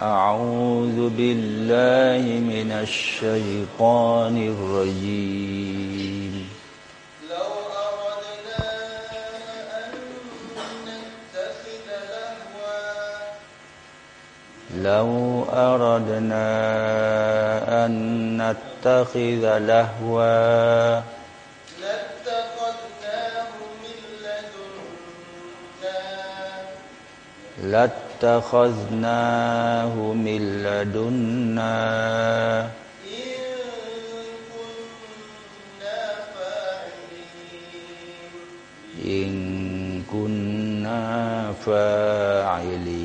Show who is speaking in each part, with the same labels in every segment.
Speaker 1: أعوذ بالله من الشيطان الرجيم.
Speaker 2: لو أردنا أن نتخذ لهوا
Speaker 1: لو أردنا أن نتخذ لهوا
Speaker 2: لاتخذناه من لدنا
Speaker 1: لاتخذناه من لدنا.
Speaker 2: إن كنا فاعلين.
Speaker 1: إن كنا فاعلين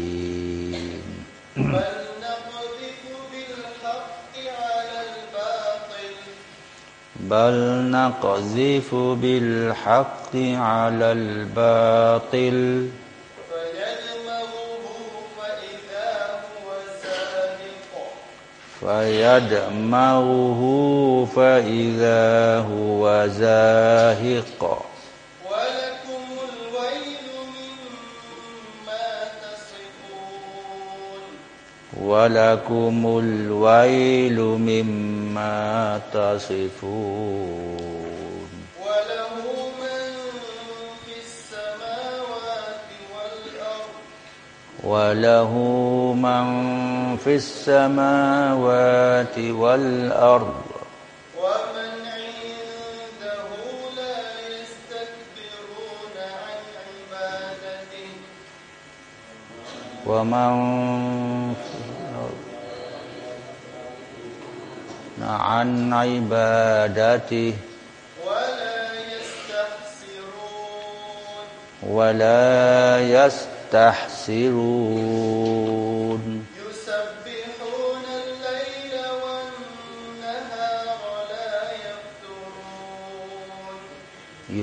Speaker 2: بل نقذف بالحق على الباطل.
Speaker 1: بل
Speaker 2: فيدمغه فإذا هو زاهق. ولكم الويل مما تصفون.
Speaker 1: ولكم الويل مما تصفون.
Speaker 2: وله من في السماوات والأرض.
Speaker 1: وله من في السماوات والأرض
Speaker 2: ومن عنده لا يستكبرون عن عبادته.
Speaker 1: ومن عن عبادته.
Speaker 2: ولا يستحسرون.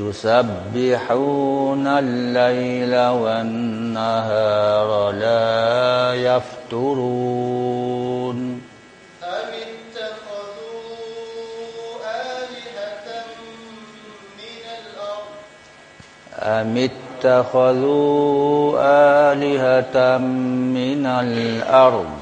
Speaker 2: يسبحون الليل والنهار لا يفترون. أم اتخذوا آلهة من الأرض؟
Speaker 1: أم اتخذوا آلهة من الأرض؟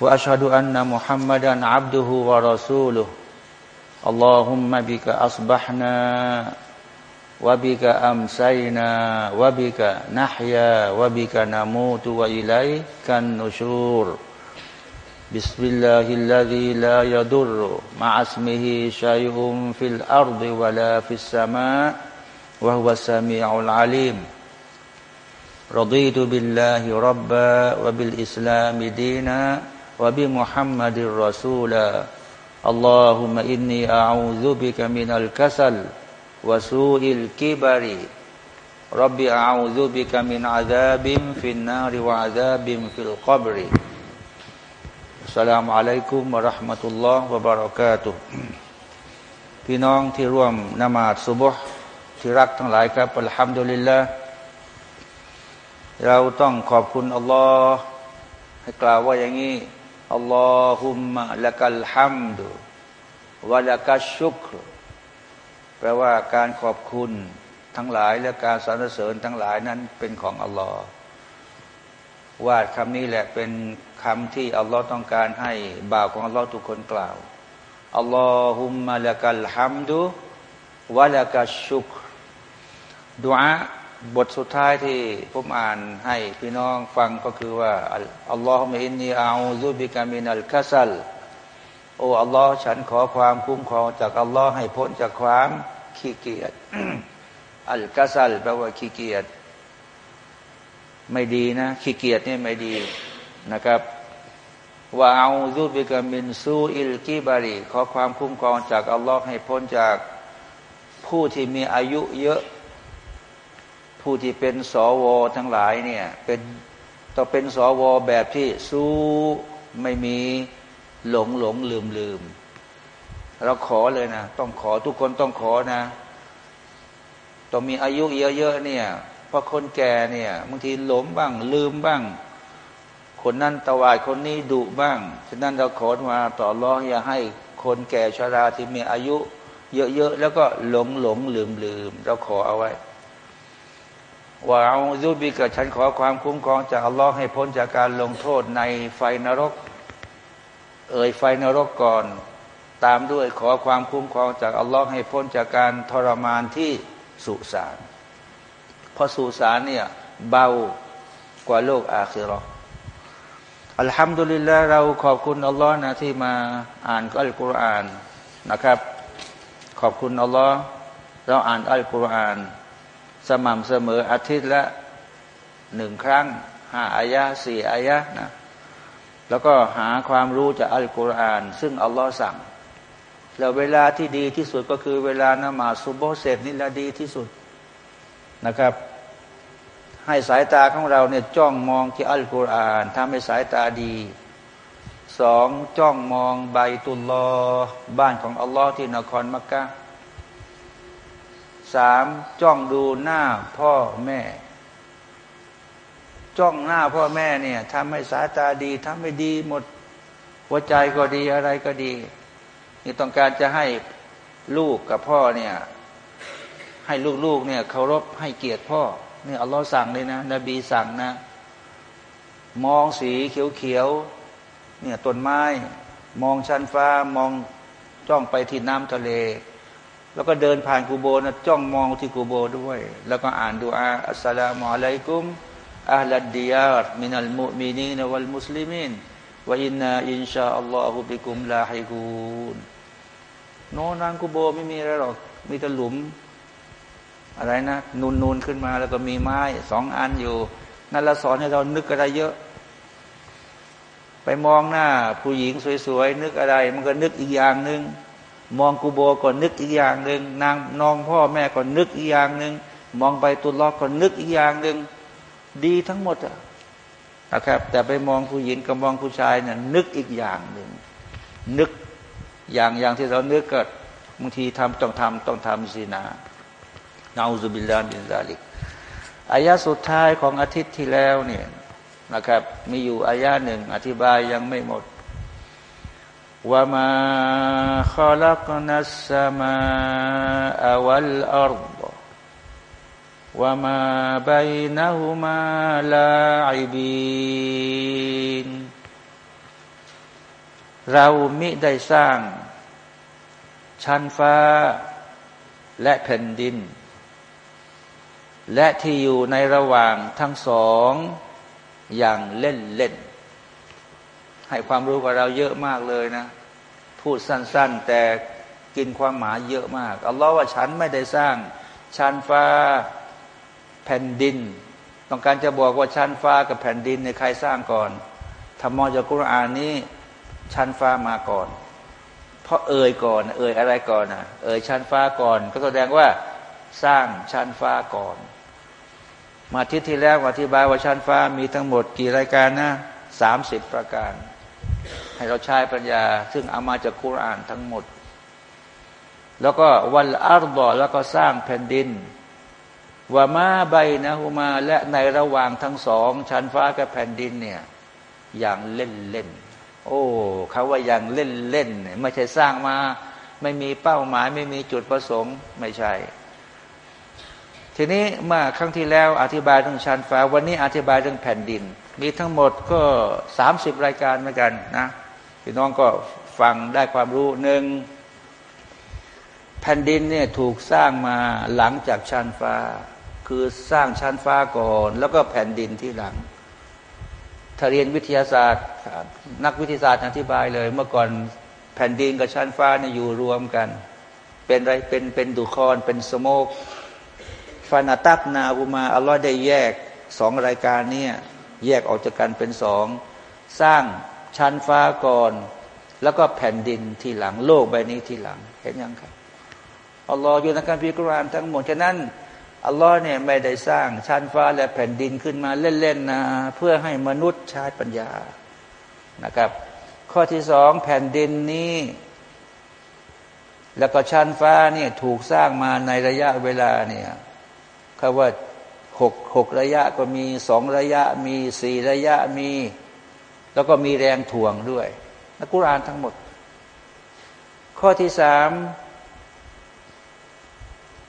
Speaker 1: وأشهد أن محمدا عبده ورسوله. اللهم بك أصبحنا وبك أمسينا وبك نحيا وبك نموت وإليك النشور. بسم الله الذي لا يضر مع اسمه شيء في الأرض ولا في السماء وهو السميع العليم. رضيت بالله ربا وبالإسلام دينا وبمحمد رسولا اللهم إني أعوذ بك من الكسل وسوء الكبر ربي أعوذ بك من عذاب في النار وعذاب في القبر السلام عليكم ورحمة الله وبركاته พี่น้องที่ร่วมนมาศสุบฮ์ที่รักทั้งหลายครับอัลฮัมดุลิลละเราต้องขอบคุณอัลลอฮ์ให้กล่าวว่าอย่างนี้ อัลลอฮุมมะละกัลฮัมดุวะละกัชชุกรแปลว่าการขอบคุณทั้งหลายและการสรรเสริญทั้งหลายนั้นเป็นของอัลลอฮ์ว่าคำนี้แหละเป็นคำที่อัลลอฮ์ต้องการให้บ่าวของอัลลอฮ์ทุกคนกล่าวอัลลอฮุมมะละกัลฮัมดุวะละกัชชุกดุอา บทสุดท้ายที่ผมอ่านให้พี่น้องฟังก็คือว่าอัลลอฮฺมะอินนีอาอูซุบิกามินัลกัซัลโอ้อัลลอฮ์ฉันขอความคุ้มครองจากอัลลอฮ์ให้พ้นจากความขี้เกียจอัลกัซัลแปลว่าขี้เกียจไม่ดีนะขี้เกียจนี่ไม่ดีนะครับว่าเอาซุบิกามินซูอิลกิบารีขอความคุ้มครองจากอัลลอฮ์ให้พ้นจากผู้ที่มีอายุเยอะ ผู้ที่เป็นสวทั้งหลายเนี่ยเป็นต้องเป็นสวแบบที่สู้ไม่มีหลงหลงลืมลืมเราขอเลยนะ ต้องขอทุกคนต้องขอนะ ต้องมีอายุเยอะๆเนี่ยเพราะคนแก่เนี่ยบางทีหลงบ้าง ลืมบ้าง คนนั้นตวายคนนี้ดุบ้างฉะนั้นเราขอมาต่อรองอย่าให้คนแก่ชราที่มีอายุ เยอะๆแล้วก็หลงหลงลืมลืมเราขอเอาไว้ ว่าเอาซุบิกับฉันขอความคุ้มครองจากอัลลอฮ์ให้พ้นจากการลงโทษในไฟนรก เอ่ยไฟนรกก่อน ตามด้วยขอความคุ้มครองจากอัลลอฮ์ให้พ้นจากการทรมานที่สุสานเพราะสุสานเนี่ยเบากว่าโลกอาคิรออัลฮัมดุลิลละเราขอบคุณอัลลอฮ์นะที่มาอ่านอัลกุรอานนะครับ ขอบคุณอัลลอฮ์เราอ่านอัลกุรอาน สม่ำเสมออาทิตย์ละหนึ่งครั้งห้าอายะสี่อายะนะแล้วก็หาความรู้จากอัลกุรอาน ซึ่งอัลลอฮ์สั่ง แล้วเวลาที่ดีที่สุดก็คือเวลานมาซุบโบเซตนี่ละดีที่สุดนะครับ ให้สายตาของเราเนี่ยจ้องมองที่อัลกุรอานทำให้สายตาดีสองจ้องมองใบตุลลอบ้านของอัลลอฮ์ที่นครมักกะ สามจ้องดูหน้าพ่อแม่ จ้องหน้าพ่อแม่เนี่ยทำให้สายตาดีทำให้ดีหมด หัวใจก็ดีอะไรก็ดี นี่ต้องการจะให้ลูกกับพ่อเนี่ย ให้ลูกๆเนี่ยเคารพให้เกียรติพ่อนี่อัลลอฮ์สั่งเลยนะนบีสั่งนะ มองสีเขียวๆเนี่ยต้นไม้ มองชั้นฟ้ามองจ้องไปที่น้ำทะเล แล้วก็เดินผ่านกูโบนะจ้องมองที่กูโบด้วย แล้วก็อ่านดูอาالسلام عليكم أهل الديار من المؤمنين والمسلمين وإنا إن شاء الله بكم لاحقونูนโนนางกูโบไม่มีอะไรหรอก มีแต่หลุม อะไรนะ นูนนูนขึ้นมา แล้วก็มีไม้สองอันอยู่ นั่นละสอนให้เรานึกอะไรเยอะ ไปมองหน้า ผู้หญิงสวยๆ นึกอะไร มันก็นึกอีกอย่างหนึ่ง มองกูโบก่อนนึกอีกอย่างหนึ่งนางน้องพ่อแม่ก่อนนึกอีกอย่างหนึ่งมองไปตุลอก่อนนึกอีกอย่างหนึ่งดีทั้งหมดอะนะครับ แต่ไปมองผู้หญิงกับมองผู้ชายเนี่ยนึกอีกอย่างหนึ่งนึกอย่างอย่างที่เรานึกก็บางทีทำต้องทำต้องทำสินาเนาอุบิลลาบินซาลิกอายะสุดท้ายของอาทิตย์ที่แล้วเนี่ยนะครับ มีอยู่อายะหนึ่งอธิบายยังไม่หมด وما خلقنا السماء والأرض وما بينهما لاعبين เรามิได้สร้างชั้นฟ้าและแผ่นดิน และที่อยู่ในระหว่างทั้งสองอย่างเล่นเล่น ให้ความรู้กับเราเยอะมากเลยนะ พูดสั้น ๆ แต่กินความหมายเยอะมากอัลลอฮ์ว่าฉันไม่ได้สร้างชั้นฟ้าแผ่นดิน ต้องการจะบอกว่าชั้นฟ้ากับแผ่นดินในใครสร้างก่อนทำมอจากกุรอานนี้ชั้นฟ้ามาก่อน เพราะเอ่ยก่อน เอ่ยอะไรก่อนอะเอ่ยชั้นฟ้าก่อน ก็แสดงว่าสร้างชั้นฟ้าก่อน มาทิศที่แล้วอธิบายว่าชั้นฟ้ามีทั้งหมดกี่รายการนะสามสิบประการ ให้เราใช้ปัญญา ซึ่งเอามาจากคุรานทั้งหมด แล้วก็วันอัลบอแล้วก็สร้างแผ่นดินว่ามาใบนะฮูมา และในระหว่างทั้งสอง ชั้นฟ้ากับแผ่นดินเนี่ยอย่างเล่นเล่นโอ้เขาว่าอย่างเล่นเล่นไม่ใช่สร้างมา ไม่มีเป้าหมาย ไม่มีจุดประสงค์ไม่ใช่ ทีนี้มื่อครั้งที่แล้วอธิบายเรื่องชั้นฟ้า วันนี้อธิบายเรื่องแผ่นดิน มีทั้งหมดก็สามสิบรายการเหมือนกันนะ พี่น้องก็ฟังได้ความรู้หนึ่งแผ่นดินเนี่ยถูกสร้างมาหลังจากชั้นฟ้า คือสร้างชั้นฟ้าก่อน แล้วก็แผ่นดินที่หลังถ้าเรียนวิทยาศาสตร์ นักวิทยาศาสตร์อธิบายเลย เมื่อก่อนแผ่นดินกับชั้นฟ้าเนี่ยอยู่รวมกัน เป็นไรเป็นเป็นดุคอนเป็นสโมกฟานาตักนาบุมาอัลลอฮ์ได้แยกสองรายการเนี่ยแยกออกจากกันเป็นสอง สร้าง ชั้นฟ้าก่อน แล้วก็แผ่นดินที่หลัง โลกใบนี้ที่หลัง เห็นยังครับอัลลอฮ์อยู่ในการพิกรานทั้งหมดฉะนั้นอัลลอฮ์เนี่ยไม่ได้สร้างชั้นฟ้าและแผ่นดินขึ้นมาเล่นๆนะเพื่อให้มนุษย์ใช้ปัญญานะครับ ข้อที่สองแผ่นดินนี้ แล้วก็ชั้นฟ้าเนี่ยถูกสร้างมาในระยะเวลาเนี่ยคำว่าหกหกระยะก็มีสองระยะมีสี่ระยะมี แล้วก็มีแรงถ่วงด้วยนักกุรานทั้งหมด ข้อที่สาม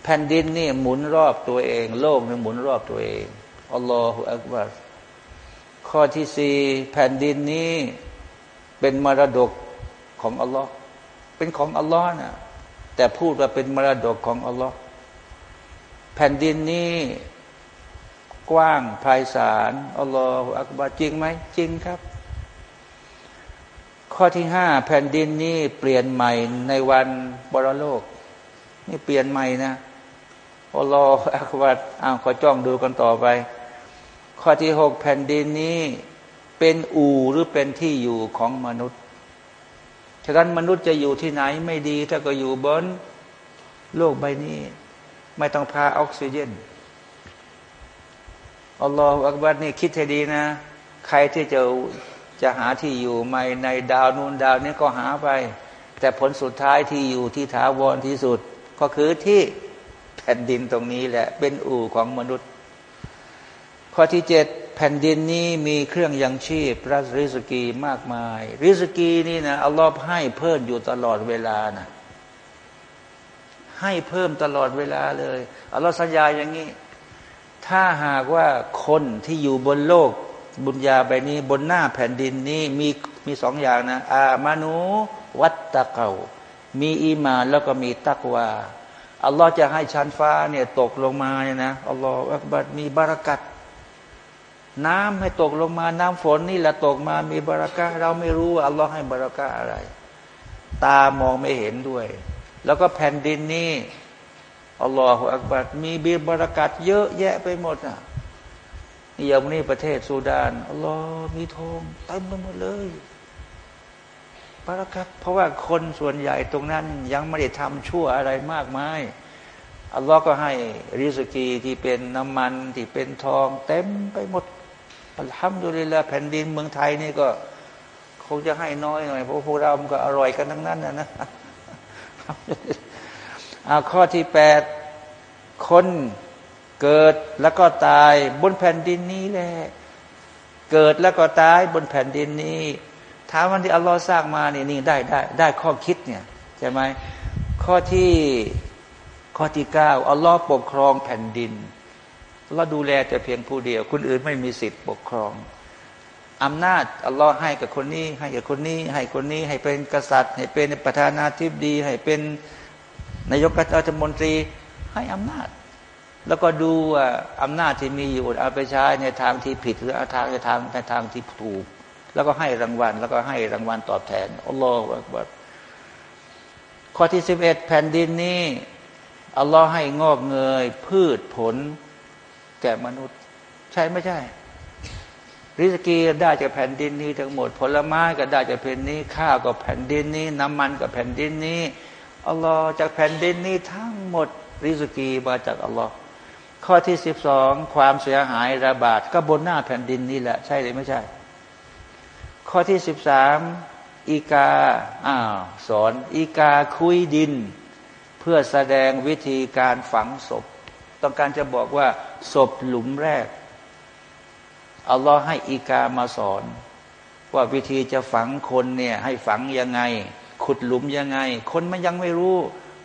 Speaker 1: แผ่นดินนี่หมุนรอบตัวเอง โลกนี่หมุนรอบตัวเองอัลลอฮฺอักบารข้อที่สี่แผ่นดินนี้เป็นมรดกของอัลลอฮ์เป็นของอัลลอฮ์นะแต่พูดว่าเป็นมรดกของอัลลอฮ์แผ่นดินนี้กว้างไพศาลอัลลอฮฺอักบารจริงไหมจริงครับ ข้อที่ห้าแผ่นดินนี้เปลี่ยนใหม่ในวันบรโลก นี่เปลี่ยนใหม่นะอัลลอฮฺอักบัดอ้าวขอจ้องดูกันต่อไป ข้อที่หกแผ่นดินนี้เป็นอู่หรือเป็นที่อยู่ของมนุษย์ฉะนั้นมนุษย์จะอยู่ที่ไหนไม่ดี ถ้าก็อยู่บนโลกใบนี้ ไม่ต้องพาออกซิเจนอัลลอฮฺอักบัดนี่คิดให้ดีนะ ใครที่จะ จะหาที่อยู่ใหม่ในดาวนูนดาวนี้ก็หาไป แต่ผลสุดท้ายที่อยู่ที่ถาวรที่สุด ก็คือที่แผ่นดินตรงนี้แหละ เป็นอู่ของมนุษย์ ข้อที่เจ็ดแผ่นดินนี้มีเครื่องยังชีพรัริสกีมากมาย ริสกีนี่นะอัลลอฮ์ให้เพิ่มอยู่ตลอดเวลานะให้เพิ่มตลอดเวลาเลยอัลลอฮ์สัญญาอย่างนี้ ถ้าหากว่าคนที่อยู่บนโลก บุญญาใบนี้ บนหน้าแผ่นดินนี้มีมีสองอย่างนะ อามานูวัตตะเกามีอีมานแล้วก็มีตักวาอัลลอฮ์จะให้ชั้นฟ้าเนี่ยตกลงมาเนี่ยนะอัลลอฮ์อักบัดมีบารักัดน้ำให้ตกลงมา น้ำฝนนี่แหละตกมามีบารักะเราไม่รู้ว่าอัลลอฮ์ให้บารักะอะไร ตามองไม่เห็นด้วย แล้วก็แผ่นดินนี้อัลลอฮฺอักบัดมีบีบารักัดเยอะแยะไปหมดอะ นี่อย่างนี้ประเทศซูดานอัลลอฮ์มีทองเต็มไปหมดเลยบารักัดเพราะว่าคนส่วนใหญ่ตรงนั้นยังไม่ได้ทำชั่วอะไรมากมายอัลลอฮ์ก็ให้ริสกีที่เป็นน้ำมันที่เป็นทอง เต็มไปหมดอัลฮัมดุลิลละแผ่นดินเมืองไทยนี่ก็คงจะให้น้อยหน่อยเพราะพวกเรามันก็อร่อยกันทั้งนั้นนะนะข้อที่แปดคน เกิดแล้วก็ตายบนแผ่นดินนี้แหละ เกิดแล้วก็ตายบนแผ่นดินนี้ถามวันที่อัลลอฮ์สร้างมานี่นี่ได้ได้ได้ข้อคิดเนี่ยใช่ไหมข้อที่ข้อที่เก้าอัลลอฮ์ปกครองแผ่นดินเราดูแลแต่เพียงผู้เดียว คนอื่นไม่มีสิทธิ์ปกครองอำนาจอัลลอฮ์ให้กับคนนี้ ให้กับคนนี้ ให้คนนี้ ให้เป็นกษัตริย์ ให้เป็นประธานาธิบดี ให้เป็นนายกรัฐมนตรี ให้อำนาจ แล้วก็ดูว่าอำนาจที่มีอยู่เอาไปใช้ในทางที่ผิดหรือเอาทางในทางในทางที่ถูก แล้วก็ให้รางวัล แล้วก็ให้รางวัลตอบแทนอัลลอฮฺข้อที่สิบเอ็ดแผ่นดินนี้อัลลอฮ์ให้งอกเงย พืชผลแก่มนุษย์ ใช่ไม่ใช่ ริสกีได้จากแผ่นดินนี้ทั้งหมด ผลไม้ก็ได้จากแผ่นนี้ข้าวก็แผ่นดินนี้ น้ำมันก็แผ่นดินนี้อัลลอฮ์จากแผ่นดินนี้ทั้งหมด ริสกีมาจากอัลลอฮ์ ข้อที่สิบสองความเสียหายระบาดก็บนหน้าแผ่นดินนี้แหละ ใช่หรือไม่ใช่ ข้อที่สิบสามอีกาอ้าวสอนอีกาคุยดิน เพื่อแสดงวิธีการฝังศพ ต้องการจะบอกว่า ศพหลุมแรกอัลลอฮ์ให้อีกามาสอน ว่าวิธีจะฝังคนเนี่ย ให้ฝังยังไง ขุดหลุมยังไง คนมันยังไม่รู้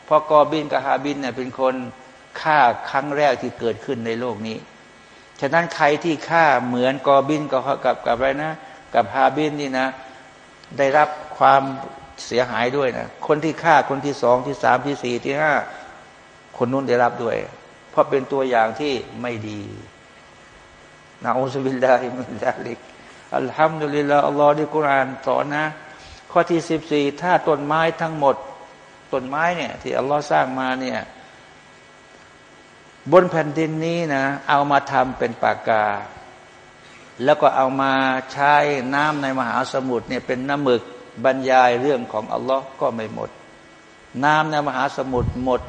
Speaker 1: พอกอบินกับฮาบินเนี่ยเป็นคน ฆ่าครั้งแรกที่เกิดขึ้นในโลกนี้ ฉะนั้นใครที่ฆ่าเหมือนกอบินกับกับกับอะไรนะ กับฮาบินนี่นะ ได้รับความเสียหายด้วยนะ คนที่ฆ่าคนที่สองที่สามที่สี่ที่ห้าคนนู้นได้รับด้วย เพราะเป็นตัวอย่างที่ไม่ดีนะنعوذ بالله من ذلك الحمد للهอัลลอฮ์ดีกุรานสอนนะ ข้อที่สิบสี่ถ้าต้นไม้ทั้งหมดต้นไม้เนี่ย ที่อัลลอฮ์สร้างมาเนี่ย บนแผ่นดินนี้นะ เอามาทำเป็นปากกา แล้วก็เอามาใช้น้ำในมหาสมุทรเนี่ยเป็นน้ำหมึกบรรยายเรื่องของอัลลอฮ์ก็ไม่หมด น้ำในมหาสมุทรหมด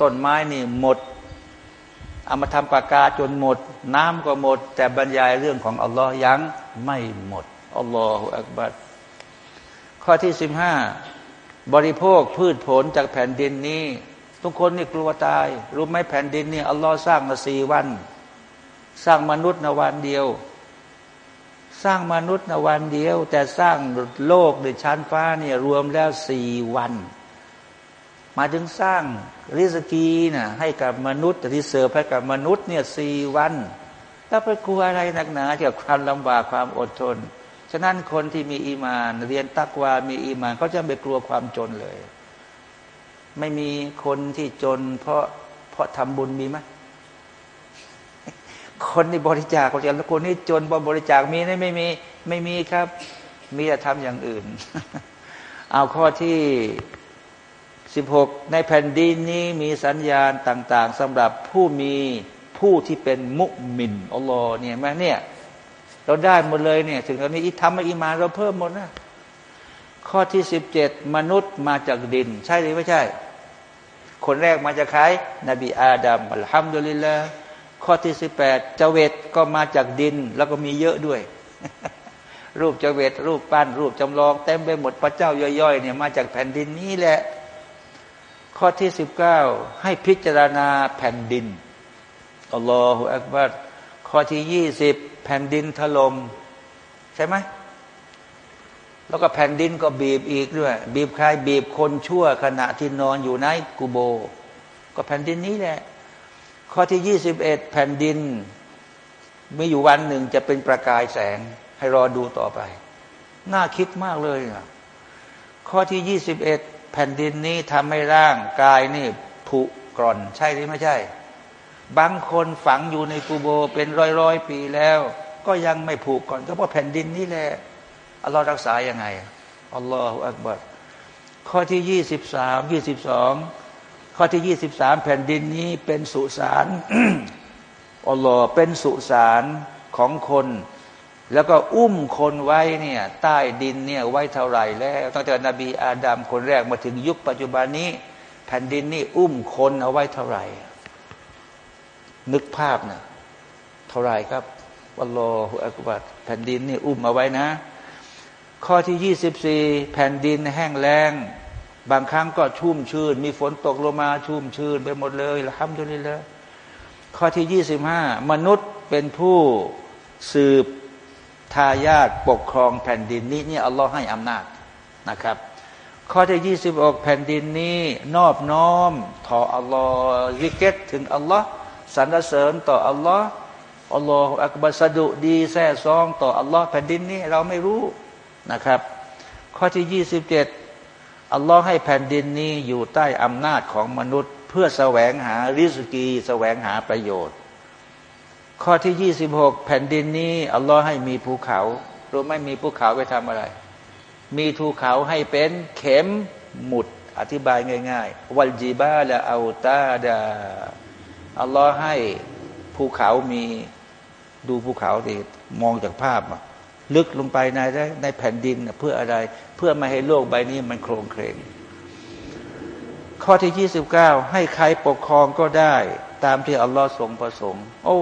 Speaker 1: ต้นไม้นี่หมด เอามาทำปากกาจนหมด น้ำก็หมด แต่บรรยายเรื่องของอัลลอฮ์ยังไม่หมดอัลลอฮฺอักบัดข้อที่สิบห้าบริโภคพืชผลจากแผ่นดินนี้ ทุกคนนี่กลัวตาย รู้ไหมแผ่นดินนี่อัลลอฮ์สร้างมาสี่วัน สร้างมนุษย์นวันเดียว สร้างมนุษย์นวันเดียว แต่สร้างโลกในชั้นฟ้าเนี่ยรวมแล้วสี่วัน มาถึงสร้างริสกีนะให้กับมนุษย์ที่เสิร์ฟให้กับมนุษย์เนี่ยสี่วัน แล้วไปกลัวอะไรหนักหนาเกี่ยวกับความลำบากความอดทนฉะนั้นคนที่มีอีมาน เรียนตักวามีอีมานเขาจะไม่กลัวความจนเลย ไม่มีคนที่จน เพราะเพราะทำบุญมีไหมคนที่บริจาคเขาจะแล้วคนที่จนบริจาคมีไหมไม่มีไม่มีครับ มีแต่ทำอย่างอื่น เอาข้อที่สิบหกในแผ่นดินนี้มีสัญญาณต่าง ๆสำหรับผู้มีผู้ที่เป็นมุมินอัลลอฮ์เนี่ยแม่เนี่ยเราได้หมดเลยเนี่ยถึงตอนนี้อิทำมาอิมานเราเพิ่มหมดนะข้อที่สิบเจ็ดมนุษย์มาจากดิน ใช่หรือไม่ใช่ คนแรกมาจากใครนบีอาดัมอัลฮัมดุลิลละข้อที่สิบแปดเจเวตก็มาจากดิน แล้วก็มีเยอะด้วย รูปเจเวตรูปปั้นรูปจำลองเต็มไปหมดพระเจ้าย่อยๆเนี่ยมาจากแผ่นดินนี้แหละ ข้อที่สิบเก้าให้พิจารณาแผ่นดินอัลลอฮฺอักบัดข้อที่ยี่สิบแผ่นดินถลม่มใช่ไหม แล้วก็แผ่นดินก็บีบอีกด้วย บีบใครบีบคนชั่วขณะที่นอนอยู่ในกูโบ ก็แผ่นดินนี้แหละ ข้อที่ยี่สิบเอ็ดแผ่นดินมีอยู่วันหนึ่งจะเป็นประกายแสง ให้รอดูต่อไป น่าคิดมากเลยข้อที่ยี่สิบเอ็ดแผ่นดินนี้ทำให้ร่างกายนี่ผุกร่อน ใช่หรือไม่ใช่ บางคนฝังอยู่ในกูโบเป็นร้อยร้อยปีแล้ว ก็ยังไม่ผุกร่อน ก็เพราะแผ่นดินนี้แหละ อัลลอฮ์รักษายังไงอัลลอฮฺอักบัรข้อที่ยี่สิบสามยี่สิบสองข้อที่ยี่สิบสามแผ่นดินนี้เป็นสุสานอัลลอฮ์เป็นสุสานของคน แล้วก็อุ้มคนไว้เนี่ยใต้ดินเนี่ยไว้เท่าไหร่แล้วตั้งแต่นบีอาดัมคนแรกมาถึงยุคปัจจุบันนี้ แผ่นดินนี่อุ้มคนเอาไว้เท่าไหร่ นึกภาพนะเท่าไหร่ครับวัลโลหุอักบัดแผ่นดินนี่อุ้มเอาไว้นะ ข้อที่ยี่สิบสี่แผ่นดินแห้งแล้ง บางครั้งก็ชุ่มชื้น มีฝนตกลงมาชุ่มชื้นไปหมดเลยละฮัมดุลิลละข้อที่ยี่สิบห้ามนุษย์เป็นผู้สืบทายาทปกครองแผ่นดินนี้นี่อัลลอฮ์ให้อำนาจนะครับ ข้อที่ยี่สิบออกแผ่นดินนี้ นอบน้อม ต่ออัลลอฮ์วิกเกตถึงอัลลอฮ์สรรเสริญต่ออัลลอฮ์อัลลอฮ์อักบัสดุดีแท้ซอง ต่ออัลลอฮ์แผ่นดินนี้เราไม่รู้ นะครับ ข้อที่ยี่สิบเจ็ดอัลลอฮ์ให้แผ่นดินนี้อยู่ใต้อำนาจของมนุษย์ เพื่อแสวงหาริสกี แสวงหาประโยชน์ ข้อที่ยี่สิบหกแผ่นดินนี้อัลลอฮ์ให้มีภูเขารู้ไม่มีภูเขาไปทำอะไร มีภูเขาให้เป็นเข็มหมุดอธิบายง่ายๆ วัลจีบาละอัลตาดาอัลลอฮ์ให้ภูเขามีดูภูเขาดีมองจากภาพ ลึกลงไปในในแผ่นดินเพื่ออะไร เพื่อไม่ให้โลกใบนี้มันโครงเครงข้อที่ยี่สิบเก้าให้ใครปกครองก็ได้ ตามที่อัลลอฮ์ทรงประสงค์ โอ้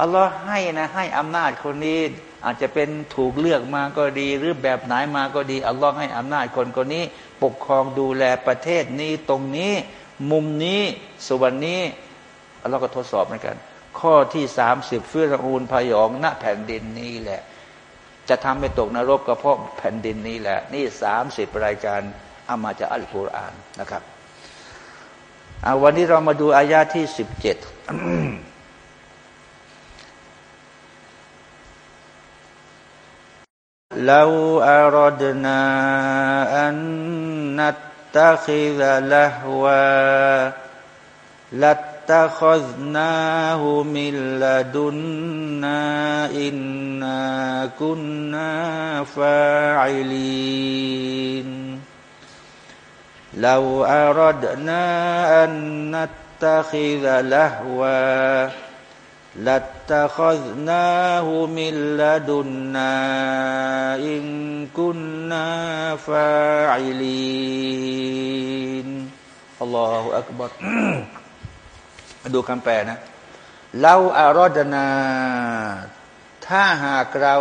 Speaker 1: อัลลอฮ์ให้นะให้อำนาจคนนี้ อาจจะเป็นถูกเลือกมาก็ดี หรือแบบไหนมาก็ดีอัลลอฮ์ให้อำนาจคนคนนี้ ปกครองดูแลประเทศนี้ตรงนี้ มุมนี้ส่วนนี้อัลลอฮ์ก็ทดสอบเหมือนกัน ข้อที่สามสิบฟิรูนพยองณแผ่นดินนี้แหละ จะทำให้ตกนรกก็เพราะแผ่นดินนี้แหละ นี่สามสิบรายการเอามาจากอัลกุรอานนะครับวันนี้เรามาดูอายาที่สิบเจ็ด لو أردنا أن نتخذ لهوا لاتخذناه من لدنا إنا كنا فاعلين لو أردنا أن نتخذ لهوا لاتخذناه من لدنا إن كنا فاعلين อัล ดูคำแปลนะเราอารอดนา ถ้าหากเรา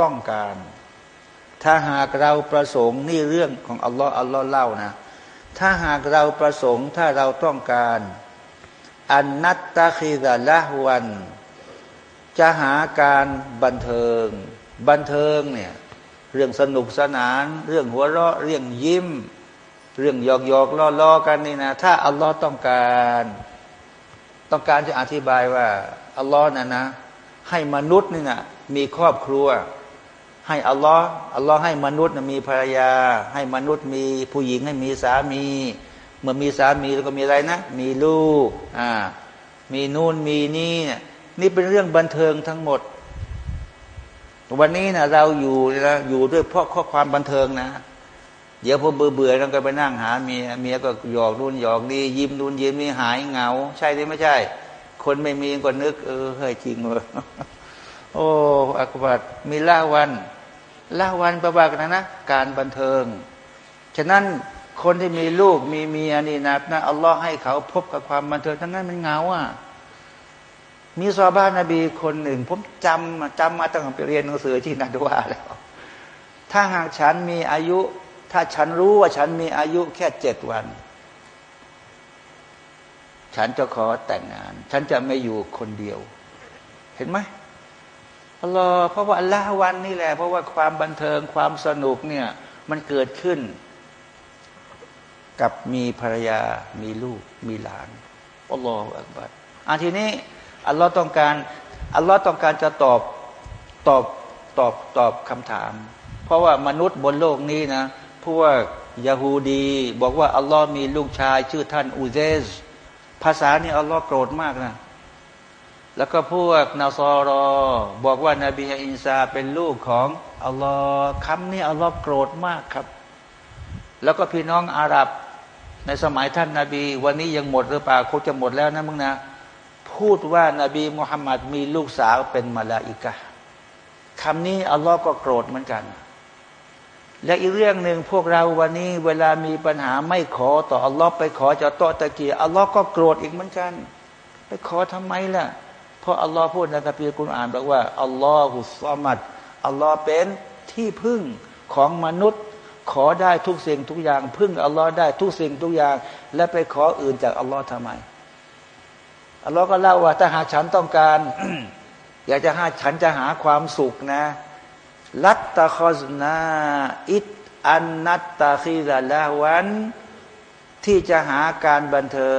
Speaker 1: ต้องการ ถ้าหากเราประสงค์นี่เรื่องของอัลลอฮฺอัลลอฮ์เล่านะ ถ้าหากเราประสงค์ถ้าเราต้องการอันนัตตะคิดะละวัน จะหาการบันเทิง บันเทิงเนี่ยเรื่องสนุกสนาน เรื่องหัวเราะเรื่องยิ้ม เรื่องหยอกหยอกล้อล้อกันนี่นะ ถ้าอัลลอฮ์ต้องการ ต้องการจะอธิบายว่าอัลลอฮ์นะนะ ให้มนุษย์นี่นะมีครอบครัว ให้อัลลอฮ์อัลลอฮ์ให้มนุษย์นะมีภรรยา ให้มนุษย์มีผู้หญิงให้มีสามี เมื่อมีสามีแล้วก็มีอะไรนะ มีลูกอ่ามีนู่นมีนี่นี่เป็นเรื่องบันเทิงทั้งหมด วันนี้นะเราอยู่นะอยู่ด้วยเพราะข้อความบันเทิงนะ เดี๋ยวพอเบื่อเบื่อเราก็ไปนั่งหาเมียเมียก็หยอกนู่นหยอกนี่ยิ้มนู่นยิ้มนี่หายเหงา ใช่หรือไม่ใช่ คนไม่มีก็นึก เออเฮ้ยจริงเลยโอ้อักบัดมีล่าวันล่าวันประบากันนะการบันเทิง ฉะนั้นคนที่มีลูกมีเมียนี่นะนะอัลลอฮ์ให้เขาพบกับความบันเทิงทั้งนั้นมันเหงาอะมีซอบ้านนบีคนหนึ่ง ผมจำจำมาตั้งแต่ไปเรียนหนังสือที่นัดว่าแล้ว ถ้าหากฉันมีอายุ ถ้าฉันรู้ว่าฉันมีอายุแค่เจ็ดวัน ฉันจะขอแต่งงาน ฉันจะไม่อยู่คนเดียว เห็นไหมอัลลอฮ์เพราะว่าอัลลอฮ์วันนี่แหละ เพราะว่าความบันเทิงความสนุกเนี่ย มันเกิดขึ้น กับมีภรรยา มีลูก มีหลานอัลลอฮฺอักบัดอันทีนี้อัลลอฮ์ต้องการอัลลอฮ์ต้องการจะตอบตอบตอบตอบคำถาม เพราะว่ามนุษย์บนโลกนี้นะ พวกยาฮูดี บอกว่าอัลลอฮ์มีลูกชาย ชื่อท่านอูเซสภาษานี่อัลลอฮ์โกรธมากนะ แล้วก็พวกนาซอรอ บอกว่านาบีอินซาเป็นลูกของอัลลอฮ์คำนี้อัลลอฮ์โกรธมากครับ แล้วก็พี่น้องอาหรับในสมัยท่านนาบี วันนี้ยังหมดหรือเปล่าคงจะหมดแล้วนะมึงนะ พูดว่านาบีมุฮัมมัดมีลูกสาวเป็นมาลาอิกะคำนี้อัลลอฮ์ก็โกรธเหมือนกัน และอีกเรื่องหนึ่งพวกเราวันนี้เวลามีปัญหาไม่ขอต่ออัลลอฮ์ไปขอจากโตตะเกียอัลลอฮ์ก็โกรธอีกเหมือนกัน ไปขอทำไมล่ะ เพราะอัลลอฮ์พูดในคัมภีร์กุรอานบอกว่าอัลลอฮุสซามัดอัลลอฮ์เป็นที่พึ่งของมนุษย์ ขอได้ทุกสิ่งทุกอย่าง พึ่งอัลลอฮ์ได้ทุกสิ่งทุกอย่าง และไปขออื่นจากอัลลอฮ์ทำไมอัลลอฮ์ก็เล่าว่าถ้าหากฉันต้องการ อยากจะหาฉันจะหาความสุขนะ ลัตตะคอสนาอิตอันนัตตะคีดะละวัน ที่จะหาการบันเทิ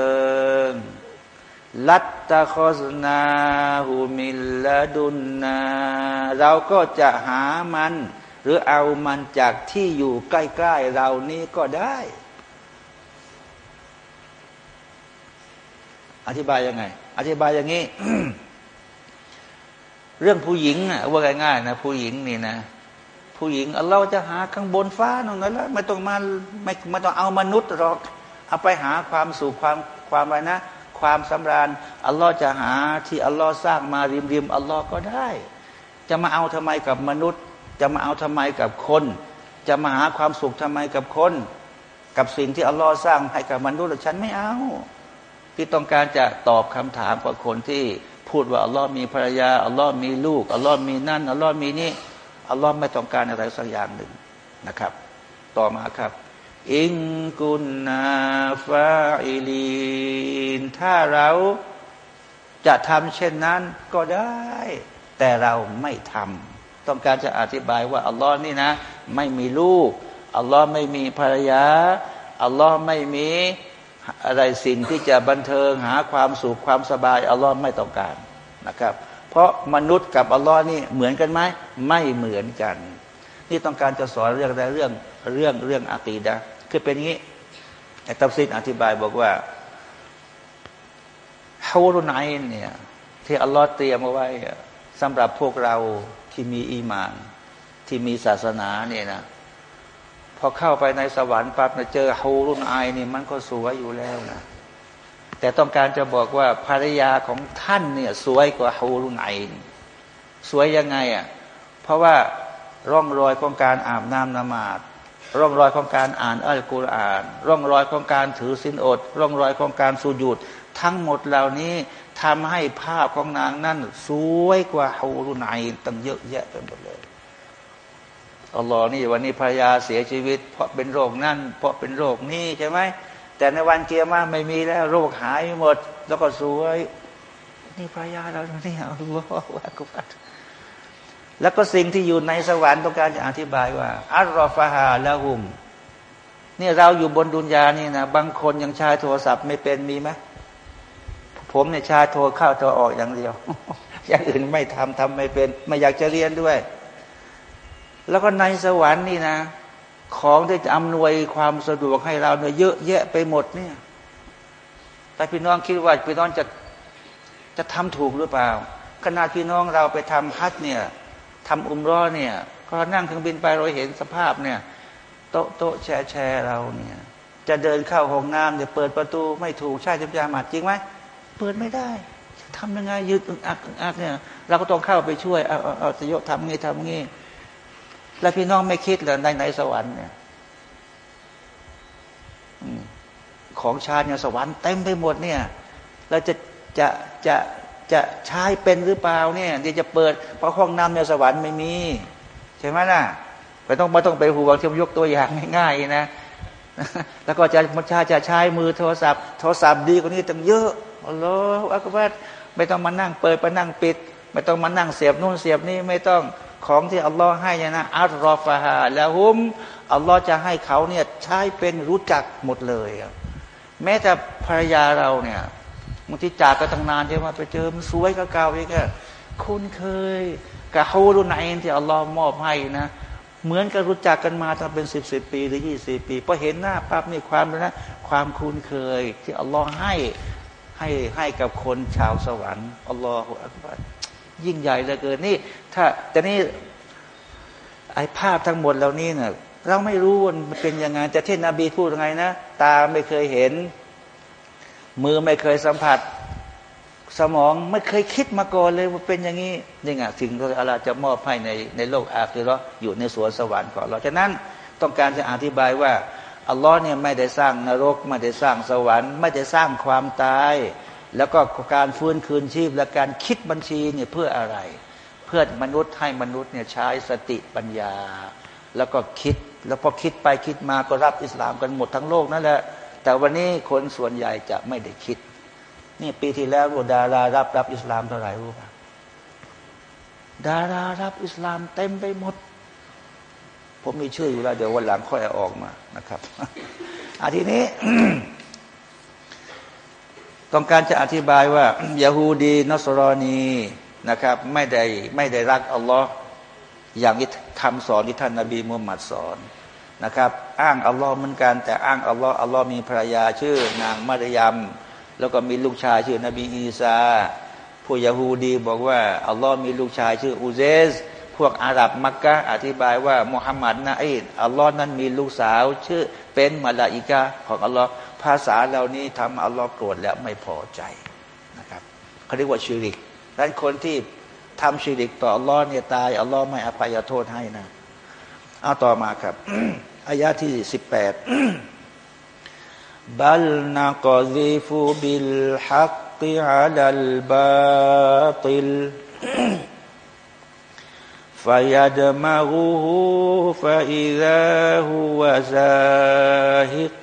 Speaker 1: ง ลัตตะคอสนาหูมิลละดุนนา เราก็จะหามัน หรือเอามันจากที่อยู่ใกล้ ๆ เรานี้ก็ได้ อธิบายยังไง อธิบายอย่างนี้ เรื่องผู้หญิงอะว่าง่ายๆนะผู้หญิงนี่นะผู้หญิงเราจะหาข้างบนฟ้าตรงนั้นแล้วไม่ต้องมาไม่ไม่ต้องเอามนุษย์หรอกเอาไปหาความสุขความความอะไรนะ ความสำราญอัลลอฮ์จะหาที่อัลลอฮ์สร้างมาริมริมอัลลอฮ์ก็ได้ จะมาเอาทำไมกับมนุษย์ จะมาเอาทำไมกับคน จะมาหาความสุขทำไมกับคน กับสิ่งที่อัลลอฮ์สร้างให้กับมนุษย์ฉันไม่เอา ที่ต้องการจะตอบคำถามกับคนที่ พูดว่าอัลลอฮ์มีภรรยาอัลลอฮ์มีลูกอัลลอฮ์มีนั่นอัลลอฮ์มีนี่อัลลอฮ์ไม่ต้องการอะไรสักอย่างหนึ่งนะครับ ต่อมาครับ อิงกุนนาฟาอิลีนถ้าเราจะทำเช่นนั้นก็ได้ แต่เราไม่ทำต้องการจะอธิบายว่า อัลลอฮ์นี่นะ ไม่มีลูก อัลลอฮ์ไม่มีภรรยา อัลลอฮ์ไม่มีอะไรสิ่งที่จะบันเทิงหาความสุขความสบาย อัลลอฮ์ไม่ต้องการ นะครับ เพราะมนุษย์กับอัลลอฮ์นี่เหมือนกันไหมไม่เหมือนกัน นี่ต้องการจะสอนเรื่องอะไรเรื่องเรื่องเรื่องอาตีดะคือเป็นอย่างนี้ไอ้ตัฟซินอธิบายบอกว่าฮาวรุนไนเนี่ยที่อัลลอฮ์เตรียมเอาไว้สำหรับพวกเราที่มีอีมาน ที่มีศาสนาเนี่ยนะพอเข้าไปในสวรรค์ปั๊บนะเจอฮูรุนไอนี่มันก็สวยอยู่แล้วนะ แต่ต้องการจะบอกว่าภรรยาของท่านเนี่ยสวยกว่าฮูรุนไอสวยยังไงอะเพราะว่าร่องรอยของการอาบน้ำนมาดร่องรอยของการอ่านอัลกุรอาน ร่องรอยของการถือสินอด ร่องรอยของการสูญุดทั้งหมดเหล่านี้ทำให้ภาพของนางนั่นสวยกว่าฮูรุนตั้งเยอะแยะไปหมดเลยอัลลอฮ์นี่วันนี้ภรรยาเสียชีวิต เพราะเป็นโรคนั่นเพราะเป็นโรคนี้ใช่ไหม แต่ในวันเกียร์มาไม่มีแล้ว โรคหายหมด แล้วก็สวย นี่ภรรยาเราเนี่อัลลอฮฺว่ากุบัตแล้วก็สิ่งที่อยู่ในสวรรค์ต้องการจะอธิบายว่า อัลลอฮฺฟาฮาละหุมนี่เราอยู่บนดุนยานี่นะบางคนยังใช้โทรศัพท์ไม่เป็นมีไหมผมเนี่ยใช้โทรเข้าโทรออกอย่างเดียว อย่างอื่นไม่ทำทำไม่เป็น ไม่อยากจะเรียนด้วย แล้วก็ในสวรรค์นี่นะ ของที่จะอำนวยความสะดวกให้เราเนี่ยเยอะแยะไปหมดเนี่ย แต่พี่น้องคิดว่าพี่น้องจะจะทำถูกหรือเปล่า ขนาดพี่น้องเราไปทำฮัทเนี่ยทำอุมรอเนี่ยก็นั่งเครื่องบินไปเราเห็นสภาพเนี่ยโต๊ะโต๊ะแชร์แชร์เราเนี่ย จะเดินเข้าห้องน้ำเดี๋ยเปิดประตูไม่ถูกใช่จำจามาจริงไหมเปิดไม่ได้ทำยังไงยืดอึกอักอึกอักเนี่ยเราก็ต้องเข้าไปช่วยเอาเอาเอาสยบทำงี้ทำงี้ แล้วพี่น้องไม่คิดเหรอในในสวรรค์เนี่ยของชาติเนี่ยสวรรค์เต็มไปหมดเนี่ยเราจะจะจะจะใช้เป็นหรือเปล่าเนี่ยเดี๋ยวจะเปิดเพราะห้องน้ำในสวรรค์ไม่มี ใช่ไหมล่ะไม่ต้องไม่ต้องไปห่วงที่ยกตัวอย่างง่ายๆนะแล้วก็จะมัชาจะใช้มือโทรศัพท์โทรศัพท์ดีกว่านี้ตั้งเยอะอัลลอฮฺอักบัดไม่ต้องมานั่งเปิดไปนั่งปิด ไม่ต้องมานั่งเสียบนู่นเสียบนี่ไม่ต้อง ของที่อัลลอฮ์ให้เนี่ยนะอัลรอฟาฮาแล้วหุมอัลลอฮ์จะให้เขาเนี่ยใช้เป็นรู้จักหมดเลยแม้แต่ภรรยาเราเนี่ยบางทีจากกันตั้งนานใช่ไหมไปเจอมันสวยก็เก่าอีกอะคุณเคยกับเขารุ่นไหนที่อัลลอฮ์มอบให้นะเหมือนกับรู้จักกันมาตั้งเป็นสิบสิบปีหรือยี่สิบปีพอเห็นหน้าปั๊บนี่ความนะความคุ้นเคยที่อัลลอฮ์ให้ให้ให้กับคนชาวสวรรค์อัลลอฮฺอักบัร ยิ่งใหญ่เหลือเกินนี่ ถ้าแต่นี่ไอ้ภาพทั้งหมดเหล่านี้เนะ่ยเราไม่รู้มันเป็นยังไงแต่ที่นบีพูดยังไงนะ ตาไม่เคยเห็น มือไม่เคยสัมผัส สมองไม่เคยคิดมาก่อนเลยว่าเป็นอย่างนี้นี่ไงสิ่งที่อัลลอฮ์จะมอบให้ในในโลกอาคือเราอยู่ในสวนสวรรค์ของเราฉะนั้นต้องการจะอธิบายว่าอัลลอฮ์เนี่ยไม่ได้สร้างนรก ไม่ได้สร้างสวรรค์ ไม่ได้สร้างความตาย แล้วก็การฟื้นคืนชีพและการคิดบัญชีเนี่ยเพื่ออะไร เพื่อมนุษย์ให้มนุษย์เนี่ยใช้สติปัญญา แล้วก็คิดแล้วพอคิดไปคิดมาก็รับอิสลามกันหมดทั้งโลกนั่นแหละแต่วันนี้คนส่วนใหญ่จะไม่ได้คิด นี่ปีที่แล้วดารารับรับอิสลามเท่าไหร่รู้ป่ะดารารับอิสลามเต็มไปหมด ผมมีชื่ออยู่แล้ว เดี๋ยววันหลังค่อยออกมานะครับอาทีนี้ ต้องการจะอธิบายว่ายาฮูดีนอสรอนีนะครับ ไม่ได้ไม่ได้รักอัลลอฮ์อย่างที่คำสอนที่ท่านนาบีมุฮัมมัดสอนนะครับ อ้างอัลลอฮ์เหมือนกัน แต่อ้างอัลลอฮ์อัลลอฮ์มีภรรยาชื่อนางมารยมแล้วก็มีลูกชายชื่อนบีอีสาผู้ยาฮูดีบอกว่าอัลลอฮ์มีลูกชายชื่ออูเซสพวกอาหรับมักกะอธิบายว่ามุฮัมมัดนะอินอัลลอฮ์นั้นมีลูกสาวชื่อเป็นมาลาอิกาของอัลลอฮ์ ภาษาเหล่านี้ทำอัลลอฮ์โกรธแล้วไม่พอใจนะครับเขาเรียกว่าชิริกดังนั้นคนที่ทำชิริกต่ออัลลอฮ์เนี่ยตายอัลลอฮ์ไม่อภัยโทษให้นะเอาต่อมาครับอายาที่สิบแปดบัลนักซีฟูบิลฮักติอัลบาติล فيدمغه فإذا هو زاهق ก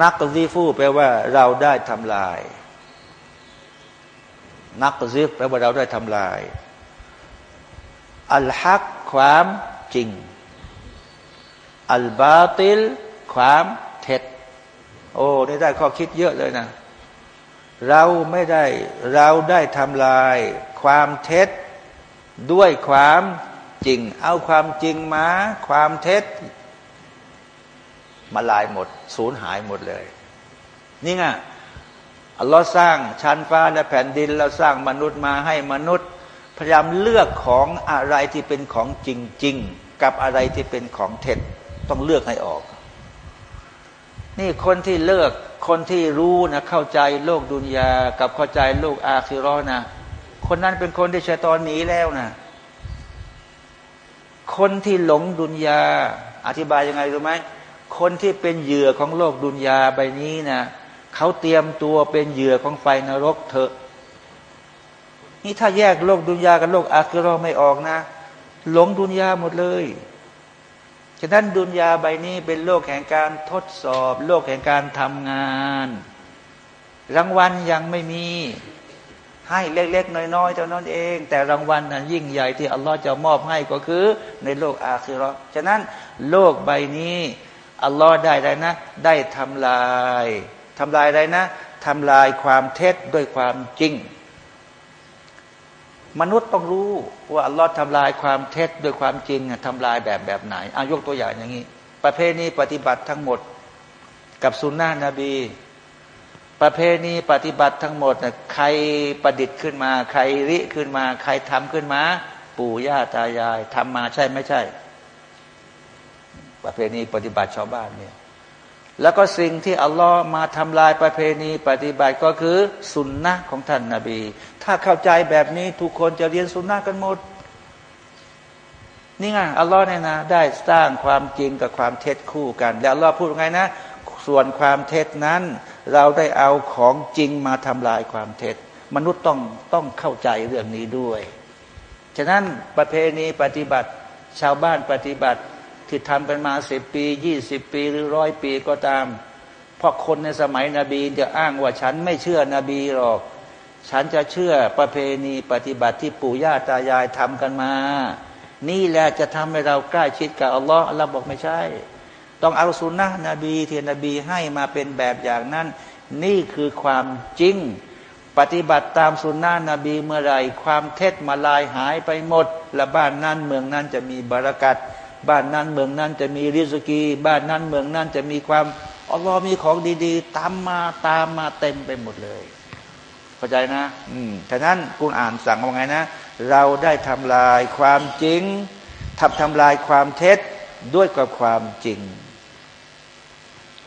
Speaker 1: นักซีฟูแปลว่าเราได้ทำลาย นักซีฟแปลว่าเราได้ทำลาย อัลฮักความจริง อัลบาติล ความเท็จ โอ้นี่ได้ข้อคิดเยอะเลยนะ เราไม่ได้เราได้ทำลาย ความเท็จ ด้วยความจริง เอาความจริงมา ความเท็จ มาลายหมด สูญหายหมดเลย นี่ไงอัลลอฮ์สร้างชั้นฟ้าและแผ่นดินเราสร้างมนุษย์มาให้มนุษย์ พยายามเลือกของอะไรที่เป็นของจริง ๆ กับอะไรที่เป็นของเท็จต้องเลือกให้ออก นี่คนที่เลือกคนที่รู้นะเข้าใจโลกดุนยา กับเข้าใจโลกอาคิรอนะคนนั้นเป็นคนที่ชัยตอนหนีแล้วนะคนที่หลงดุนยา อธิบายยังไงรู้ไหม คนที่เป็นเหยื่อของโลกดุนยาใบนี้นะเขาเตรียมตัวเป็นเหยื่อของไฟนรกเถอะ นี่ถ้าแยกโลกดุนยากับโลกอาคิรอไม่ออกนะ หลงดุนยาหมดเลยฉะนั้นดุนยาใบนี้เป็นโลกแห่งการทดสอบ โลกแห่งการทำงาน รางวัลยังไม่มี ให้เล็ก ๆ น้อยๆเท่านั้นเอง แต่รางวัลนั้นยิ่งใหญ่ที่อัลลอฮ์จะมอบให้ก็คือ ในโลกอาคิรอฉะนั้นโลกใบนี้ อัลลอฮ์ได้ได้นะ ได้ทำลายทำลายอะไรนะทำลายความเท็จด้วยความจริง มนุษย์ต้องรู้ว่าอัลลอฮ์ทำลายความเท็จด้วยความจริงทำลายแบบแบบไหนอายกตัวอย่างอย่างนี้ ประเพณีปฏิบัติทั้งหมด กับสุนนะนบี ประเพณีปฏิบัติทั้งหมดนะใครประดิษฐ์ขึ้นมา ใครริขึ้นมา ใครทำขึ้นมา ปู่ย่าตายายทำมาใช่ไม่ใช่ ประเพณีปฏิบัติชาวบ้านเนี่ยแล้วก็สิ่งที่อัลลอฮ์มาทำลายประเพณีปฏิบัติก็คือสุนนะของท่านนาบี ถ้าเข้าใจแบบนี้ทุกคนจะเรียนสุนนะกันหมด นี่ไงอัลลอฮ์เนี่ยนะได้สร้างความจริงกับความเท็จคู่กัน แล้วอัลลอฮ์พูดไงนะ ส่วนความเท็จนั้น เราได้เอาของจริงมาทำลายความเท็จ มนุษย์ต้องต้องเข้าใจเรื่องนี้ด้วย ฉะนั้นประเพณีปฏิบัติ ชาวบ้านปฏิบัติ ที่ทำเป็นมาสิบปียี่สิบปีหรือร้อยปีก็ตามเพราะคนในสมัยนบีจะอ้างว่าฉันไม่เชื่อนบีหรอก ฉันจะเชื่อประเพณีปฏิบัติที่ปู่ย่าตายายทำกันมา นี่แหละจะทำให้เราใกล้ชิดกับอัลลอฮ์อัลลอฮ์บอกไม่ใช่ ต้องเอาสุนนะนบีที่นบีให้มาเป็นแบบอย่างนั้น นี่คือความจริงปฏิบัติตามสุนนะนบีเมื่อไรความเท็จมาลายหายไปหมด และบ้านนั้นเมืองนั้นจะมีบารักัด บ้านนั้นเมืองนั้นจะมีริสกี บ้านนั้นเมืองนั้นจะมีความอัลลอฮ์มีของดีๆ ตามมาตามมาเต็มไปหมดเลยเข้าใจนะ อืมฉะนั้นกุณอ่านสั่งว่าไงนะ เราได้ทำลายความจริงทำทำลายความเท็จด้วยกับความจริง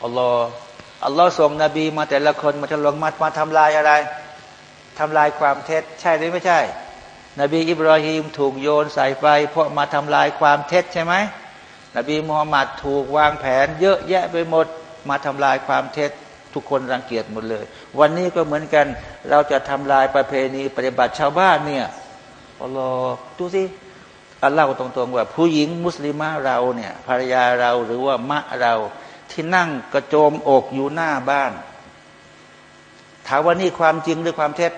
Speaker 1: อัลลอฮ์อัลลอฮ์ส่งนบีมาแต่ละคนมาจะลงมามาทำลายอะไรทำลายความเท็จ ใช่หรือไม่ใช่ นบีอิบราฮิมถูกโยนใส่ไฟ เพราะมาทำลายความเท็จใช่ไหมนบีมูฮัมหมัดถูกวางแผน เยอะแยะไปหมดมาทำลายความเท็จทุกคนรังเกียจหมดเลย วันนี้ก็เหมือนกัน เราจะทำลายประเพณีปฏิบัติชาวบ้านเนี่ยอัลลอฮ์ดูสิอัลลอฮ์ตรงๆว่า ผู้หญิงมุสลิมะเราเนี่ยภรรยาเราหรือว่ามะเราที่นั่งกระโจมอกอยู่หน้าบ้านถามว่านี่ความจริงหรือความเท็จ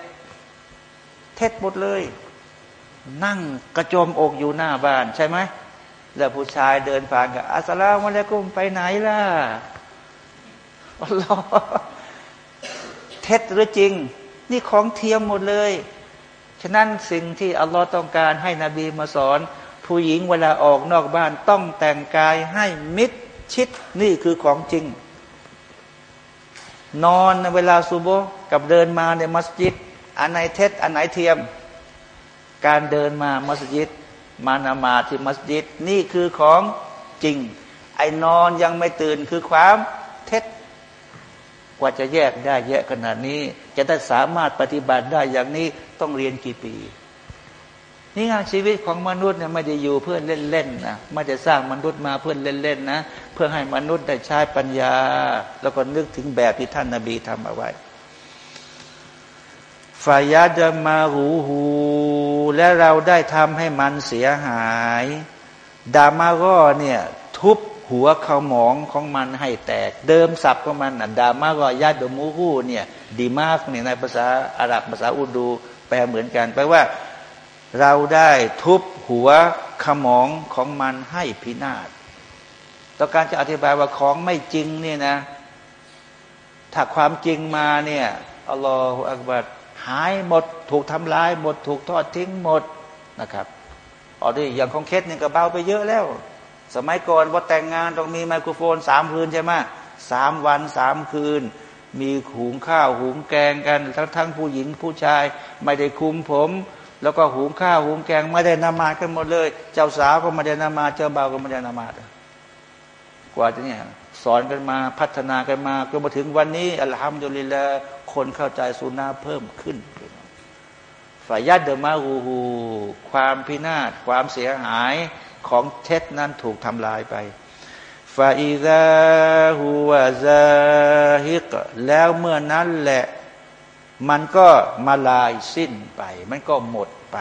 Speaker 1: เท็จหมดเลย นั่งกระโจมอกอยู่หน้าบ้านใช่ไหมแล้วผู้ชายเดินผ่านกับอัสลามอะลัยกุมไปไหนล่ะอัลลอฮ์เท็จหรือจริง นี่ของเทียมหมดเลย ฉะนั้นสิ่งที่อัลลอฮ์ต้องการให้นบีมาสอน ผู้หญิงเวลาออกนอกบ้านต้องแต่งกายให้มิดชิดนี่คือของจริง นอนในเวลาซูโบกับเดินมาในมัสยิด อันไหนเท็จอันไหนเทียม การเดินมามัสยิด มานามาที่มัสยิด นี่คือของจริง ไอ้นอนยังไม่ตื่นคือความเท็จ กว่าจะแยกได้แยกขนาดนี้ จะได้สามารถปฏิบัติได้อย่างนี้ต้องเรียนกี่ปี นี่ไงชีวิตของมนุษย์เนี่ยไม่ได้อยู่เพื่อเล่นๆนะไม่ได้สร้างมนุษย์มาเพื่อเล่นๆนะ เพื่อให้มนุษย์ได้ใช้ปัญญา แล้วก็นึกถึงแบบที่ท่านนาบีทำเอาไว้ ฟายาดมาหูหู และเราได้ทำให้มันเสียหายดามาก็เนี่ยทุบหัวเขาหมองของมันให้แตก เดิมศัพท์ของมันนะดามาก็ยาดมูฮูเนี่ยดีมากเนี่ยในภาษาอาหรับภาษาอุดูแปลเหมือนกันแปลว่า เราได้ทุบหัวขมองของมันให้พินาศต้อการจะอธิบายว่าของไม่จริงเนี่ยนะ ถ้าความจริงมาเนี่ยอัลลอฮฺอักบัด หายหมด ถูกทำลายหมด ถูกทอดทิ้งหมดนะครับอ๋อดิอย่างของเคสนี่ก็เบาไปเยอะแล้ว สมัยก่อนว่าแต่งงานต้องมีไมโครโฟนสามคืนใช่ไหมสามวันสามคืน มีหุงข้าวหุงแกงกัน ทั้งทั้งผู้หญิงผู้ชาย ไม่ได้คุมผม แล้วก็หุงข้าวหุงแกงไม่ได้นามากันหมดเลย เจ้าสาวก็ไม่ได้นามาเจ้าบ่าวก็ไม่ได้นามากว่าจะเนี่ยสอนกันมาพัฒนากันมาจนมาถึงวันนี้อัลฮัมดุลิลละ คนเข้าใจสุนาเพิ่มขึ้นฝ่ายยัดเดมาหูหูความพินาศความเสียหายของเท็จนั้นถูกทำลายไปฟาอิซาฮูวาซาฮิกแล้วเมื่อนั้นแหละ มันก็มาลายสิ้นไป มันก็หมดไป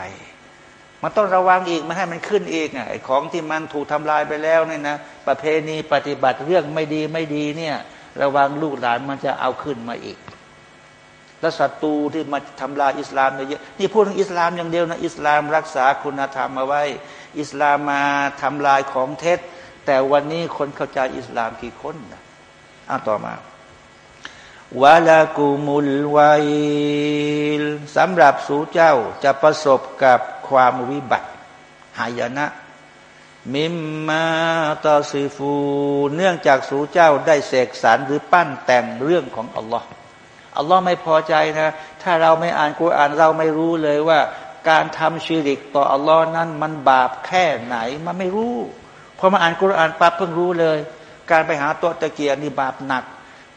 Speaker 1: มันต้องระวังอีกไม่ให้มันขึ้นอีกไอ้ของที่มันถูกทำลายไปแล้วเนี่ยนะประเพณีปฏิบัติเรื่องไม่ดีไม่ดีเนี่ย ระวังลูกหลานมันจะเอาขึ้นมาอีก และศัตรูที่มาทำลายอิสลามเยอะนี่พูดถึงอิสลามอย่างเดียวนะอิสลามรักษาคุณธรรมมาไว้ อิสลามมาทำลายของเท็จ แต่วันนี้คนเข้าใจอิสลามกี่คนนะอ่าต่อมาวาลากูมุลไวสำหรับสูเจ้าจะประสบกับความวิบัติหายนะ มิมมาตอซีฟู เนื่องจากสูเจ้าได้เสกสรรหรือปั้นแต่งเรื่องของอัลลอฮ์ อัลลอฮ์ไม่พอใจนะ ถ้าเราไม่อ่านกุรอานเราไม่รู้เลยว่า การทำชีริกต่ออัลลอฮ์นั้นมันบาปแค่ไหนมันไม่รู้พอมาอ่านกุรอานปั๊บเพิ่งรู้เลย การไปหาตัวตะเกียรนี่บาปหนัก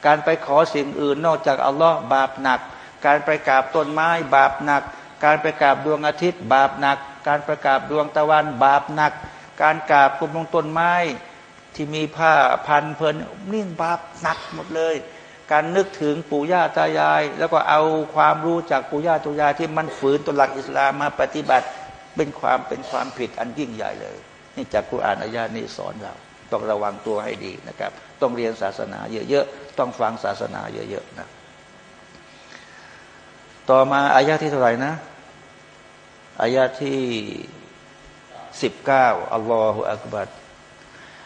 Speaker 1: การไปขอสิ่งอื่นนอกจากอัลลอฮ์บาปหนัก การไปกราบต้นไม้บาปหนัก การไปกราบดวงอาทิตย์ บาปหนัก การประกาศดวงตะวันบาปหนัก การกราบกุมงต้นไม้ที่มีผ้าพันเพลินนี่บาปหนักหมดเลย การนึกถึงปู่ย่าตายาย แล้วก็เอาความรู้จากปู่ย่าตายายที่มันฝืนตัวหลักอิสลามมาปฏิบัติเป็นความเป็นความผิดอันยิ่งใหญ่เลย นี่จากกุรอานอายานี้สอนเราต้องระวังตัวให้ดีนะครับ ต้องเรียนศาสนาเยอะๆต้องฟังศาสนาเยอะๆนะต่อมาอายาที่เท่าไหร่นะอายาที่สิบเก้าอัลลอฮฺอักบัด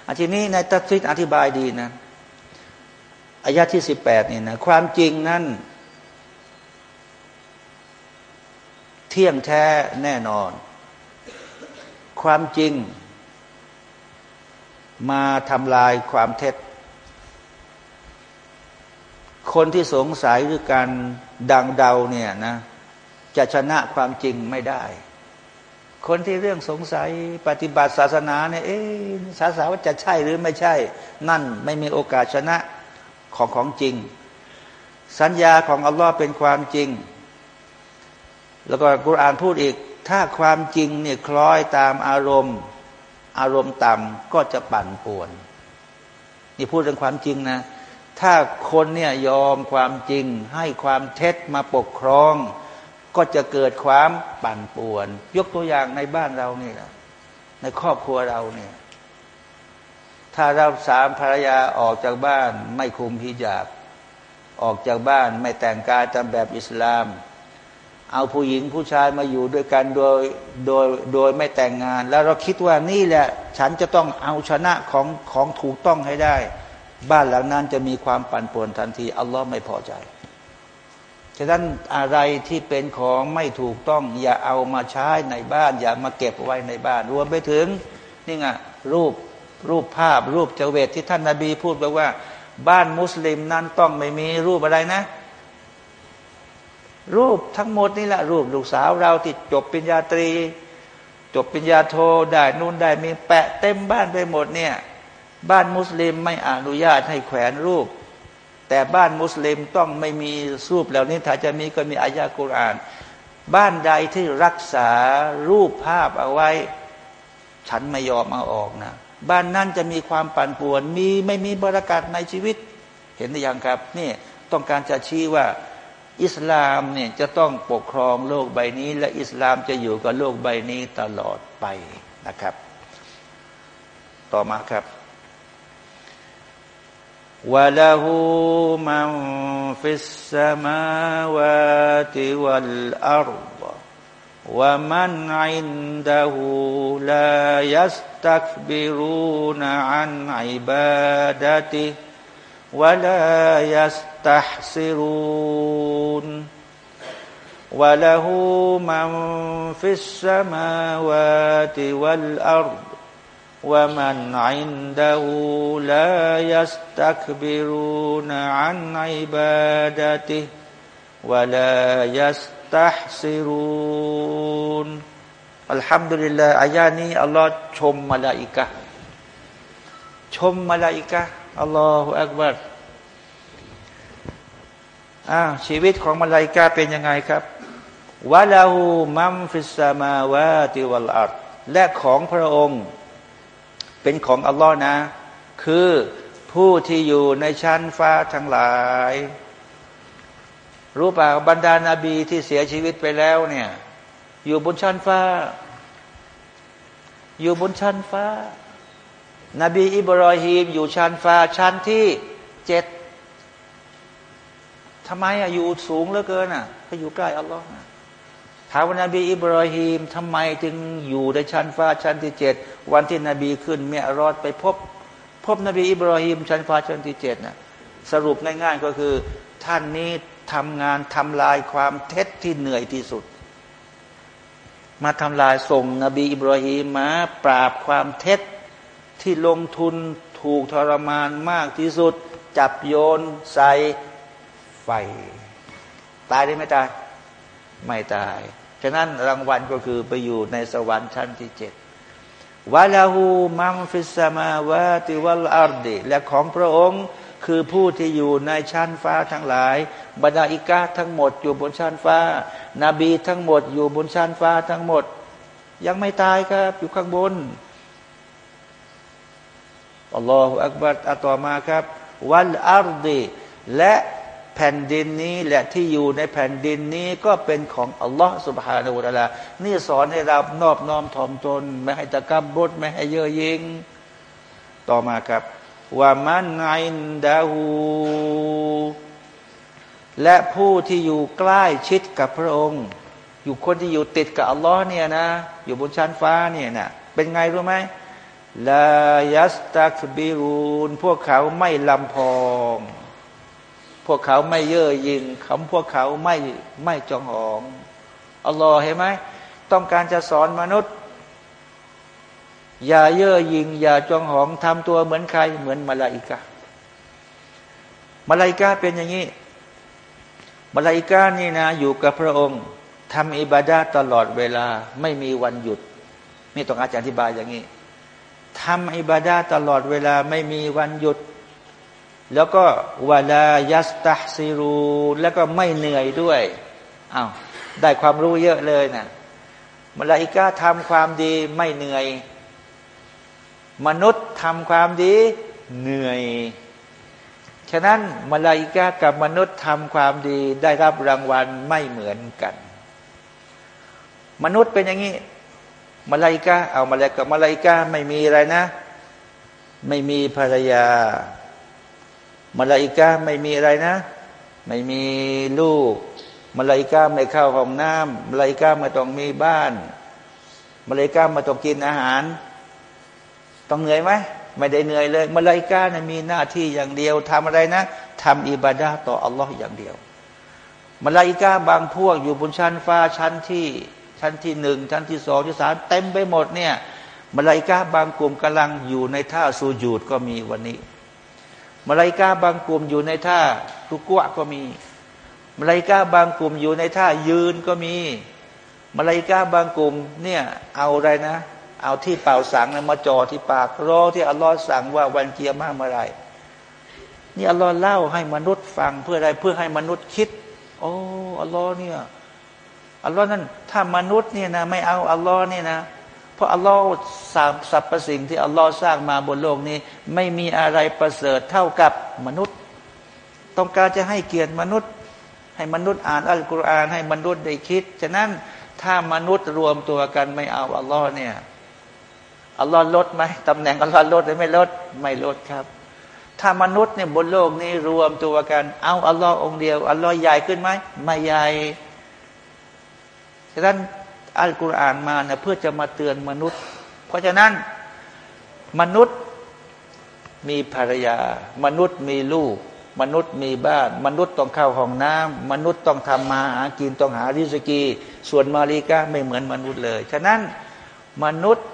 Speaker 1: อันที่นี้ในตัดสินอธิบายดีนะ อายะที่สิบแปดนี่นะความจริงนั้น เที่ยงแท้แน่นอน ความจริง มาทำลายความเท็จ คนที่สงสัยหรือการดังเดาเนี่ยนะจะชนะความจริงไม่ได้ คนที่เรื่องสงสัยปฏิบัติศาสนาเนี่ยเอ๊ศาสนาว่าจะใช่หรือไม่ใช่ นั่นไม่มีโอกาสชนะ ของของจริง สัญญาของอัลลอฮ์เป็นความจริง แล้วก็กุรอานพูดอีก ถ้าความจริงเนี่ยคล้อยตามอารมณ์ อารมณ์ต่ำก็จะปั่นป่วน นี่พูดเรื่องความจริงนะ ถ้าคนเนี่ยยอมความจริง ให้ความเท็จมาปกครอง ก็จะเกิดความปั่นป่วน ยกตัวอย่างในบ้านเรานี่นะในครอบครัวเราเนี่ย ถ้าเราสามภรรยาออกจากบ้านไม่คุมฮิญาบ ออกจากบ้านไม่แต่งกายตามแบบอิสลาม เอาผู้หญิงผู้ชายมาอยู่ด้วยกันโดยโดยโดยไม่แต่งงาน แล้วเราคิดว่านี่แหละ ฉันจะต้องเอาชนะของของถูกต้องให้ได้ บ้านหลังนั้นจะมีความปั่นป่วนทันทีอัลลอฮ์ไม่พอใจฉะนั้นอะไรที่เป็นของไม่ถูกต้อง อย่าเอามาใช้ในบ้าน อย่ามาเก็บไว้ในบ้าน รวมไปถึงนี่ไงรูป รูปภาพ รูปเจเวตที่ท่านนาบีพูดบอกว่า บ้านมุสลิมนั้นต้องไม่มีรูปอะไรนะ รูปทั้งหมดนี่แหละรูปลูกสาวเราที่จบปริญญาตรี จบปริญญาโทได้นู่นได้มีแปะเต็มบ้านไปหมดเนี่ย บ้านมุสลิมไม่อนุญาตให้แขวนรูป แต่บ้านมุสลิมต้องไม่มีรูปเหล่านี้ถ้าจะมีก็มีอายะกุรอาน บ้านใดที่รักษารูปภาพเอาไว้ฉันไม่ยอมเอาออกนะ บ้านนั้นจะมีความปั่นป่วน มีไม่มีบรารักัดในชีวิต เห็นหรือยังครับนี่ต้องการจะชี้ว่าอิสลามเนี่ยจะต้องปกครองโลกใบนี้ และอิสลามจะอยู่กับโลกใบนี้ตลอดไปนะครับ ต่อมาครับวะลาหูมันฟิสสมาวาติวัลอัรฎ ومن عنده لا يستكبرون عن عبادته ولا يستحسرون. وله من في السماوات والأرض ومن عنده لا يستكبرون عن عبادته ولا يستحسرون ตัฮซิรุนอัลฮัมดุลิลลาอายานี้อัลลอฮ์ชมมาลาอิกะชมมาลาอิกะอัลลอฮฺอักบารอ้าชีวิตของมาลาอิกะเป็นยังไงครับวะลาหูมัมฟิสซามาวะติวัลอัดและของพระองค์ เป็นของอัลลอฮ์นะ คือผู้ที่อยู่ในชั้นฟ้าทั้งหลาย รู้ป่าบรรดานาบีที่เสียชีวิตไปแล้วเนี่ย อยู่บนชั้นฟ้า อยู่บนชั้นฟ้านบีอิบรอฮีมอยู่ชั้นฟ้า ชั้นที่เจ็ดทำไมอะอยู่สูงเหลือเกินอะก็อยู่ใกล้อัลลอฮ์ถามว่านบีอิบรอฮีมทำไมจึงอยู่ในชั้นฟ้าชั้นที่เจ็ดวันที่นบีขึ้นเมียรอดไปพบ พบนบีอิบรอฮีมชั้นฟ้าชั้นที่เจ็ดนะสรุปง่ายๆก็คือ ท่านนี้ ทำงานทำลายความเท็จที่เหนื่อยที่สุด มาทำลายส่งนบีอิบรอฮีมมาปราบความเท็จที่ลงทุนถูกทรมานมากที่สุด จับโยนใส่ไฟ ตายได้ไหมตาย ไม่ตาย ฉะนั้นรางวัลก็คือไปอยู่ในสวรรค์ชั้นที่เจ็ดوله من في السماوات والأرضและของพระองค์ คือผู้ที่อยู่ในชั้นฟ้าทั้งหลาย บรรดามาลาอิกาทั้งหมดอยู่บนชั้นฟ้า นาบีทั้งหมดอยู่บนชั้นฟ้าทั้งหมด ยังไม่ตายครับอยู่ข้างบนอัลลอฮฺอักบัรอัตอมาครับ วัลอาร์ดีและแผ่นดินนี้และที่อยู่ในแผ่นดินนี้ก็เป็นของอัลลอฮ์สุบฮานาอูตะลา นี่สอนให้เรานอบน้อมถ่อมตน ไม่ให้ตะกับบดไม่ให้เย่อหยิ่งต่อมาครับ ว่ามันไนดาหูและผู้ที่อยู่ใกล้ชิดกับพระองค์ อยู่คนที่อยู่ติดกับอัลลอฮ์เนี่ยนะ อยู่บนชั้นฟ้าเนี่ยนะเป็นไงรู้ไหมลายัสตักบิรูนพวกเขาไม่ลำพอง พวกเขาไม่เย่อหยิ่งคำพวกเขาไม่ไม่จองหองอัลลอฮ์เห็นไหมต้องการจะสอนมนุษย์ อย่าเย่อหยิ่งอย่าจองหองทำตัวเหมือนใคร เหมือนมาลาอิกามาลาอิกาเป็นอย่างนี้มาลาอิกานี่นะ อยู่กับพระองค์ทำอิบาดาตลอดเวลา ไม่มีวันหยุดนี่ต้องอาจารย์อธิบายอย่างนี้ทำอิบาดาตลอดเวลาไม่มีวันหยุด แล้วก็วาลายัสตัซิรูแล้วก็ไม่เหนื่อยด้วยอา้าวได้ความรู้เยอะเลยนะมาลาอิกาทำความดีไม่เหนื่อย มนุษย์ทำความดีเหนื่อย ฉะนั้นมลาอิกากับมนุษย์ทำความดีได้รับรางวัลไม่เหมือนกัน มนุษย์เป็นอย่างนี้มลาอิกาเอามาแล้วกับมลาอิกาไม่มีอะไรนะ ไม่มีภรรยา มาลาอิกาไม่มีอะไรนะ ไม่มีลูก มาลาอิกาไม่เข้าห้องน้ำมาลาอิกาไม่ต้องมีบ้าน มาลาอิกาไม่ต้องกินอาหาร ต้องเหนื่อยไหมไม่ได้เหนื่อยเลยมาลาอิกานะมีหน้าที่อย่างเดียวทำอะไรนะทำอิบาดาต่ออัลลอฮ์อย่างเดียวมาลาอิกาบางพวกอยู่บนชั้นฟ้าชั้นที่ชั้นที่หนึ่งชั้นที่สองที่สามเต็มไปหมดเนี่ยมาลาอิกาบางกลุ่มกำลังอยู่ในท่าสูญูดก็มีวันนี้มาลายกาบางกลุ่มอยู่ในท่ารุกวะก็มีมาลายกาบางกลุ่มอยู่ในท่ายืนก็มีมาลายกาบางกลุ่มเนี่ยเอาอะไรนะ เอาที่เป่าสังมาจ่อที่ปากรอที่อัลลอฮ์สั่งว่าวันเกียร์มากเมื่อไรนี่อัลลอฮ์เล่าให้มนุษย์ฟังเพื่ออะไรเพื่อให้มนุษย์คิดโอ้อัลลอฮ์เนี่ยอัลลอฮ์นั่นถ้ามนุษย์เนี่ยนะไม่เอาอัลลอฮ์เนี่ยนะเพราะอัลลอฮ์สามสรรพสิ่งที่อัลลอฮ์สร้างมาบนโลกนี้ ไม่มีอะไรประเสริฐเท่ากับมนุษย์ ต้องการจะให้เกียรติมนุษย์ ให้มนุษย์อ่านอัลกุรอานให้มนุษย์ได้คิด ฉะนั้นถ้ามนุษย์รวมตัวกันไม่เอาอัลลอฮ์เนี่ย อัลลอฮ์ลดไหมตำแหน่งอัลลอฮ์ลดหรือไม่ลดไม่ลดครับ ถ้ามนุษย์เนี่ยบนโลกนี้รวมตัวกัน เอาอัลลอฮ์องเดียวอัลลอฮ์ใหญ่ขึ้นไหมไม่ใหญ่ฉะนั้นอัลกุรอานมาเนี่ยเพื่อจะมาเตือนมนุษย์ เพราะฉะนั้นมนุษย์มีภรรยา มนุษย์มีลูก มนุษย์มีบ้าน มนุษย์ต้องเข้าห้องน้ำมนุษย์ต้องทำมาหากินต้องหาริสกี ส่วนมาริกาไม่เหมือนมนุษย์เลย ฉะนั้นมนุษย์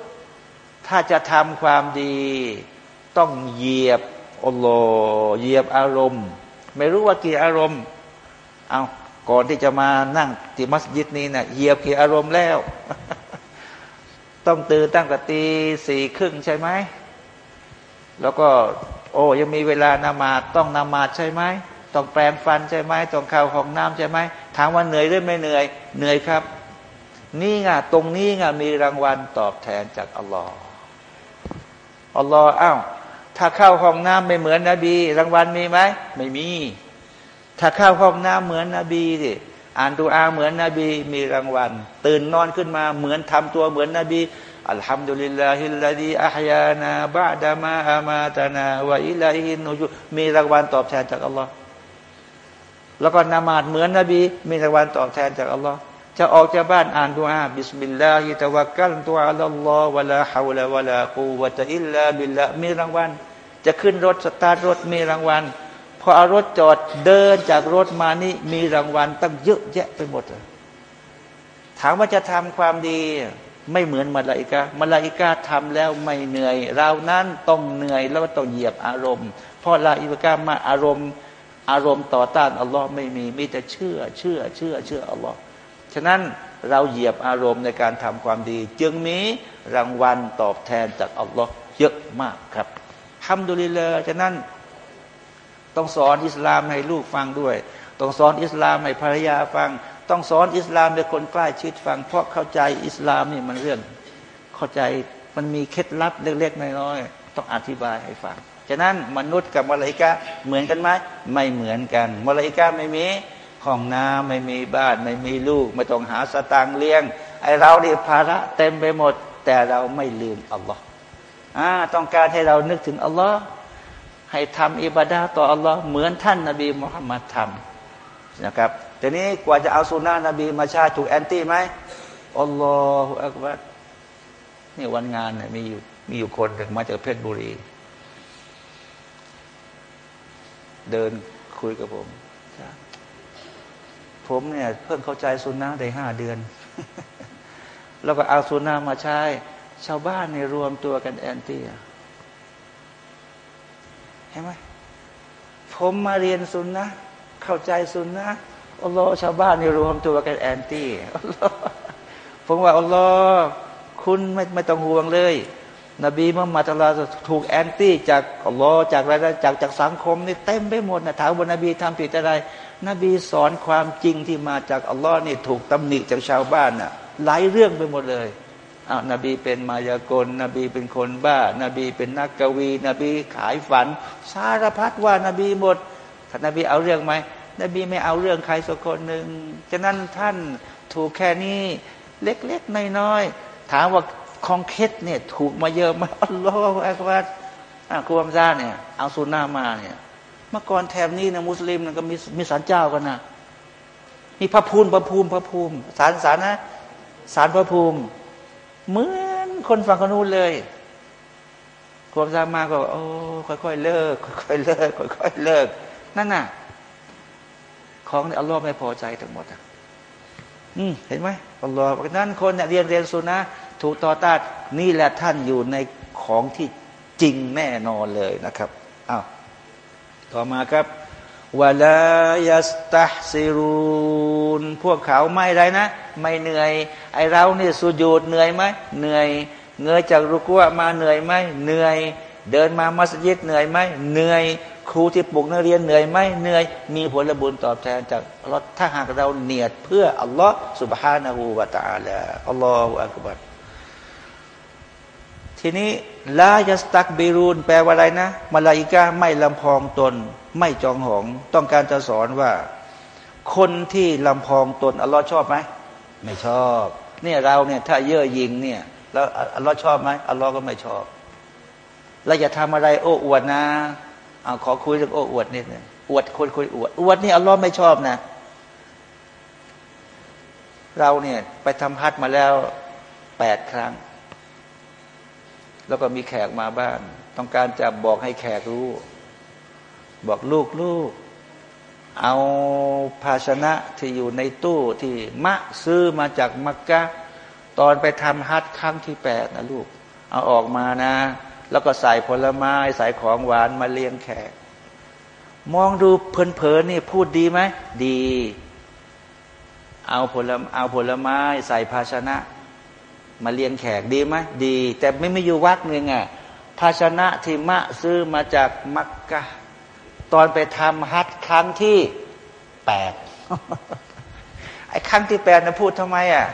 Speaker 1: ถ้าจะทำความดี ต้องเหยียบอัลลอฮ์เหยียบอารมณ์ ไม่รู้ว่ากี่อารมณ์ เอาก่อนที่จะมานั่งที่มัสยิดนี้นะ่ะเหยียบกี่อารมณ์แล้ว ต้องตื่นตั้งแต่ตีสี่ครึ่งใช่ไหมแล้วก็ โอ้ยังมีเวลานามาต้องนามาใช่ไหมต้องแปรงฟันใช่ไหมต้องเข้าห้องน้ำใช่ไหมถามว่าเหนื่อยหรือไม่เหนื่อยเหนื่อยครับ นี่ไงตรงนี้ไงมีรางวัลตอบแทนจากอัลลอฮ์ อัลลอฮ์อ้าวถ้าเข้าห้องน้ำไม่เหมือนนบี รางวัลมีไหมไม่มี ถ้าเข้าห้องน้ำเหมือนนบีสิอ่านดูอาเหมือนนบีมีรางวัล ตื่นนอนขึ้นมาเหมือนทำตัวเหมือนนบีالحمد لله الذي أحيانا بعد ما أماتنا وإليه النشورมีรางวัลตอบแทนจากอัลลอฮ์แล้วก็นามาดเหมือนนบี มีรางวัลตอบแทนจากอัลลอฮ์ จะออกจากบ้านอ่านดูอาبسم الله توكلت على الله ولا حول ولا قوة إلا باللهมีรางวัล จะขึ้นรถสตาร์ทรถมีรางวัลพอเอารถจอดเดินจากรถมานี่มีรางวัลตั้งเยอะแยะไปหมดเลยถามว่าจะทำความดีไม่เหมือนมาลาอิกามาลาอิกาทำแล้วไม่เหนื่อย เรานั้นต้องเหนื่อยแล้วต้องเหยียบอารมณ์เพราะลาอิกามาอารมณ์ อารมณ์ต่อต้านอัลลอฮ์ไม่มีมีแต่เชื่อ เชื่อ เชื่อ เชื่ออัลลอฮ์ ฉะนั้นเราเหยียบอารมณ์ในการทำความดี จึงมีรางวัลตอบแทนจากอัลลอฮ์เยอะมากครับทำดุลิเลฉะนั้นต้องสอนอิสลามให้ลูกฟังด้วย ต้องสอนอิสลามให้ภรรยาฟัง ต้องสอนอิสลามให้คนใกล้ชิดฟัง เพราะเข้าใจอิสลามนี่มันเรื่อง เข้าใจมันมีเคล็ดลับเล็กๆน้อยๆต้องอธิบายให้ฟัง ฉะนั้นมนุษย์กับมลาอิกาเหมือนกันไหมไม่เหมือนกันมลาอิกาไม่มี ห้องน้ำไม่มีบ้านไม่มีลูก ไม่ต้องหาสตางค์เลี้ยง ไอเราเนี่ภาระเต็มไปหมด แต่เราไม่ลืมอัลลอฮ์อ่าต้องการให้เรานึกถึงอัลลอฮ์ให้ทำอิบาดาต่ออัลลอฮ์เหมือนท่านนาบีมุฮัมมัดทำนะครับทีนี้กว่าจะเอาสุนานะนบีมาชาถูกแอนตี้ไหมอัลลอฮฺอักบัรนี่วันงานเนี่ยมีอยู่มีอยู่คนหนึ่งมาจากเพชรบุรี เดินคุยกับผม ผมเนี่ยเพิ่งเข้าใจสุนนะได้ห้าเดือน แล้วก็เอาสุนนะมาใช้ ชาวบ้านเนี่ยรวมตัวกันแอนตี้เห็นไหมผมมาเรียนสุนนะเข้าใจสุนนะอัลลอฮ์ชาวบ้านนี่รวมตัวกันแอนตี้ผมว่าอัลลอฮ์คุณไม่ไม่ต้องห่วงเลย นบีมุฮัมมัดลลอฮ์ถูกแอนตี้จากอัลลอฮ์จากอะไรจากจากสังคมนี่เต็มไปหมดนะถามว่านบีทำผิดอะไร นบีสอนความจริงที่มาจากอัลลอฮ์นี่ถูกตำหนิจากชาวบ้านน่ะหลายเรื่องไปหมดเลยอ้าวนบีเป็นมายากล นบีเป็นคนบ้า นบีเป็นนักกวี นบีขายฝัน สารพัดว่านบีหมดท่านนบีเอาเรื่องไหมนบีไม่เอาเรื่องใครสักคนหนึ่งฉะนั้นท่านถูกแค่นี้เล็กๆน้อยๆถามว่าคองเคสเนี่ยถูกมาเยอะมากอัลลอฮฺอักบัรครูอัมซาเนี่ยเอาสุนนะมาเนี่ย เมื่อก่อนแถบนี้นะมุสลิมนะก็มีมีสารเจ้ากันนะมีพระภูมิพระภูมิพระภูมิสารสารนะสารพระภูมิ เหมือนคนฝั่งขนู้นเลยความสามาก็ โอ้ค่อยๆเลิกค่อยๆเลิกค่อยๆเลิก นั่นน่ะ ของอัลลอฮ์ไม่พอใจทั้งหมดอะอืมเห็นไหมอัลลอฮ์นั้นคนเนี่ยเรียนเรียนสุนนะถูกต่อต้านนี่แหละท่านอยู่ในของที่จริงแน่นอนเลยนะครับอ้าว ต่อมาครับวลายัสตัซิรูนพวกเขาไม่ไรนะ ไม่เหนื่อย ไอเราเนี่ยสุญูดเหนื่อยไหมเหนื่อย เงยจากรุกัวมาเหนื่อยไหมเหนื่อย เดินมามัสยิดเหนื่อยไหมเหนื่อย ครูที่ปลุกนักเรียนเหนื่อยไหมเหนื่อย มีผลบุญตอบแทนจากอัลลอฮ์ถ้าหากเราเนียดเพื่ออัลลอฮ์สุบฮานาหูวาตาละอัลลอฮฺอักบัร ทีนี้ลายัสตักบิรูนแปลว่าอะไรนะมาลาอิกาไม่ลำพองตน ไม่จองหอง ต้องการจะสอนว่า คนที่ลำพองตนอัลลอฮ์ชอบไหมไม่ชอบเนี่ยเราเนี่ยถ้าเย่อหยิงเนี่ย แล้วอัลลอฮ์ชอบไหมอัลลอฮ์ก็ไม่ชอบเราจะทำอะไรโอ้อวดนะเอาขอคุยเรื่องโอ้อวดนิดนึงอวดคนคุยอวดอวดนี่อัลลอฮ์ไม่ชอบนะ เราเนี่ยไปทำฮัทมาแล้วแปดครั้ง แล้วก็มีแขกมาบ้าน ต้องการจะบอกให้แขกรู้ บอกลูกลูก เอาภาชนะที่อยู่ในตู้ที่มะซื้อมาจากมักกะ ตอนไปทำฮัทครั้งที่แปดนะลูก เอาออกมานะ แล้วก็ใส่ผลไม้ใส่ของหวานมาเลี้ยงแขก มองดูเพลินๆนี่พูดดีไหม ดี เอาผลเอาผลไม้ใส่ภาชนะ มาเลี้ยงแขกดีไหมดี แต่ไม่ไม่อยู่วัดนึ่งอะภาชนะที่มะซื้อมาจากมักกะ ตอนไปทำฮัทครั้งที่แปดไอ้ครั้งที่แปดนะพูดทำไมอะ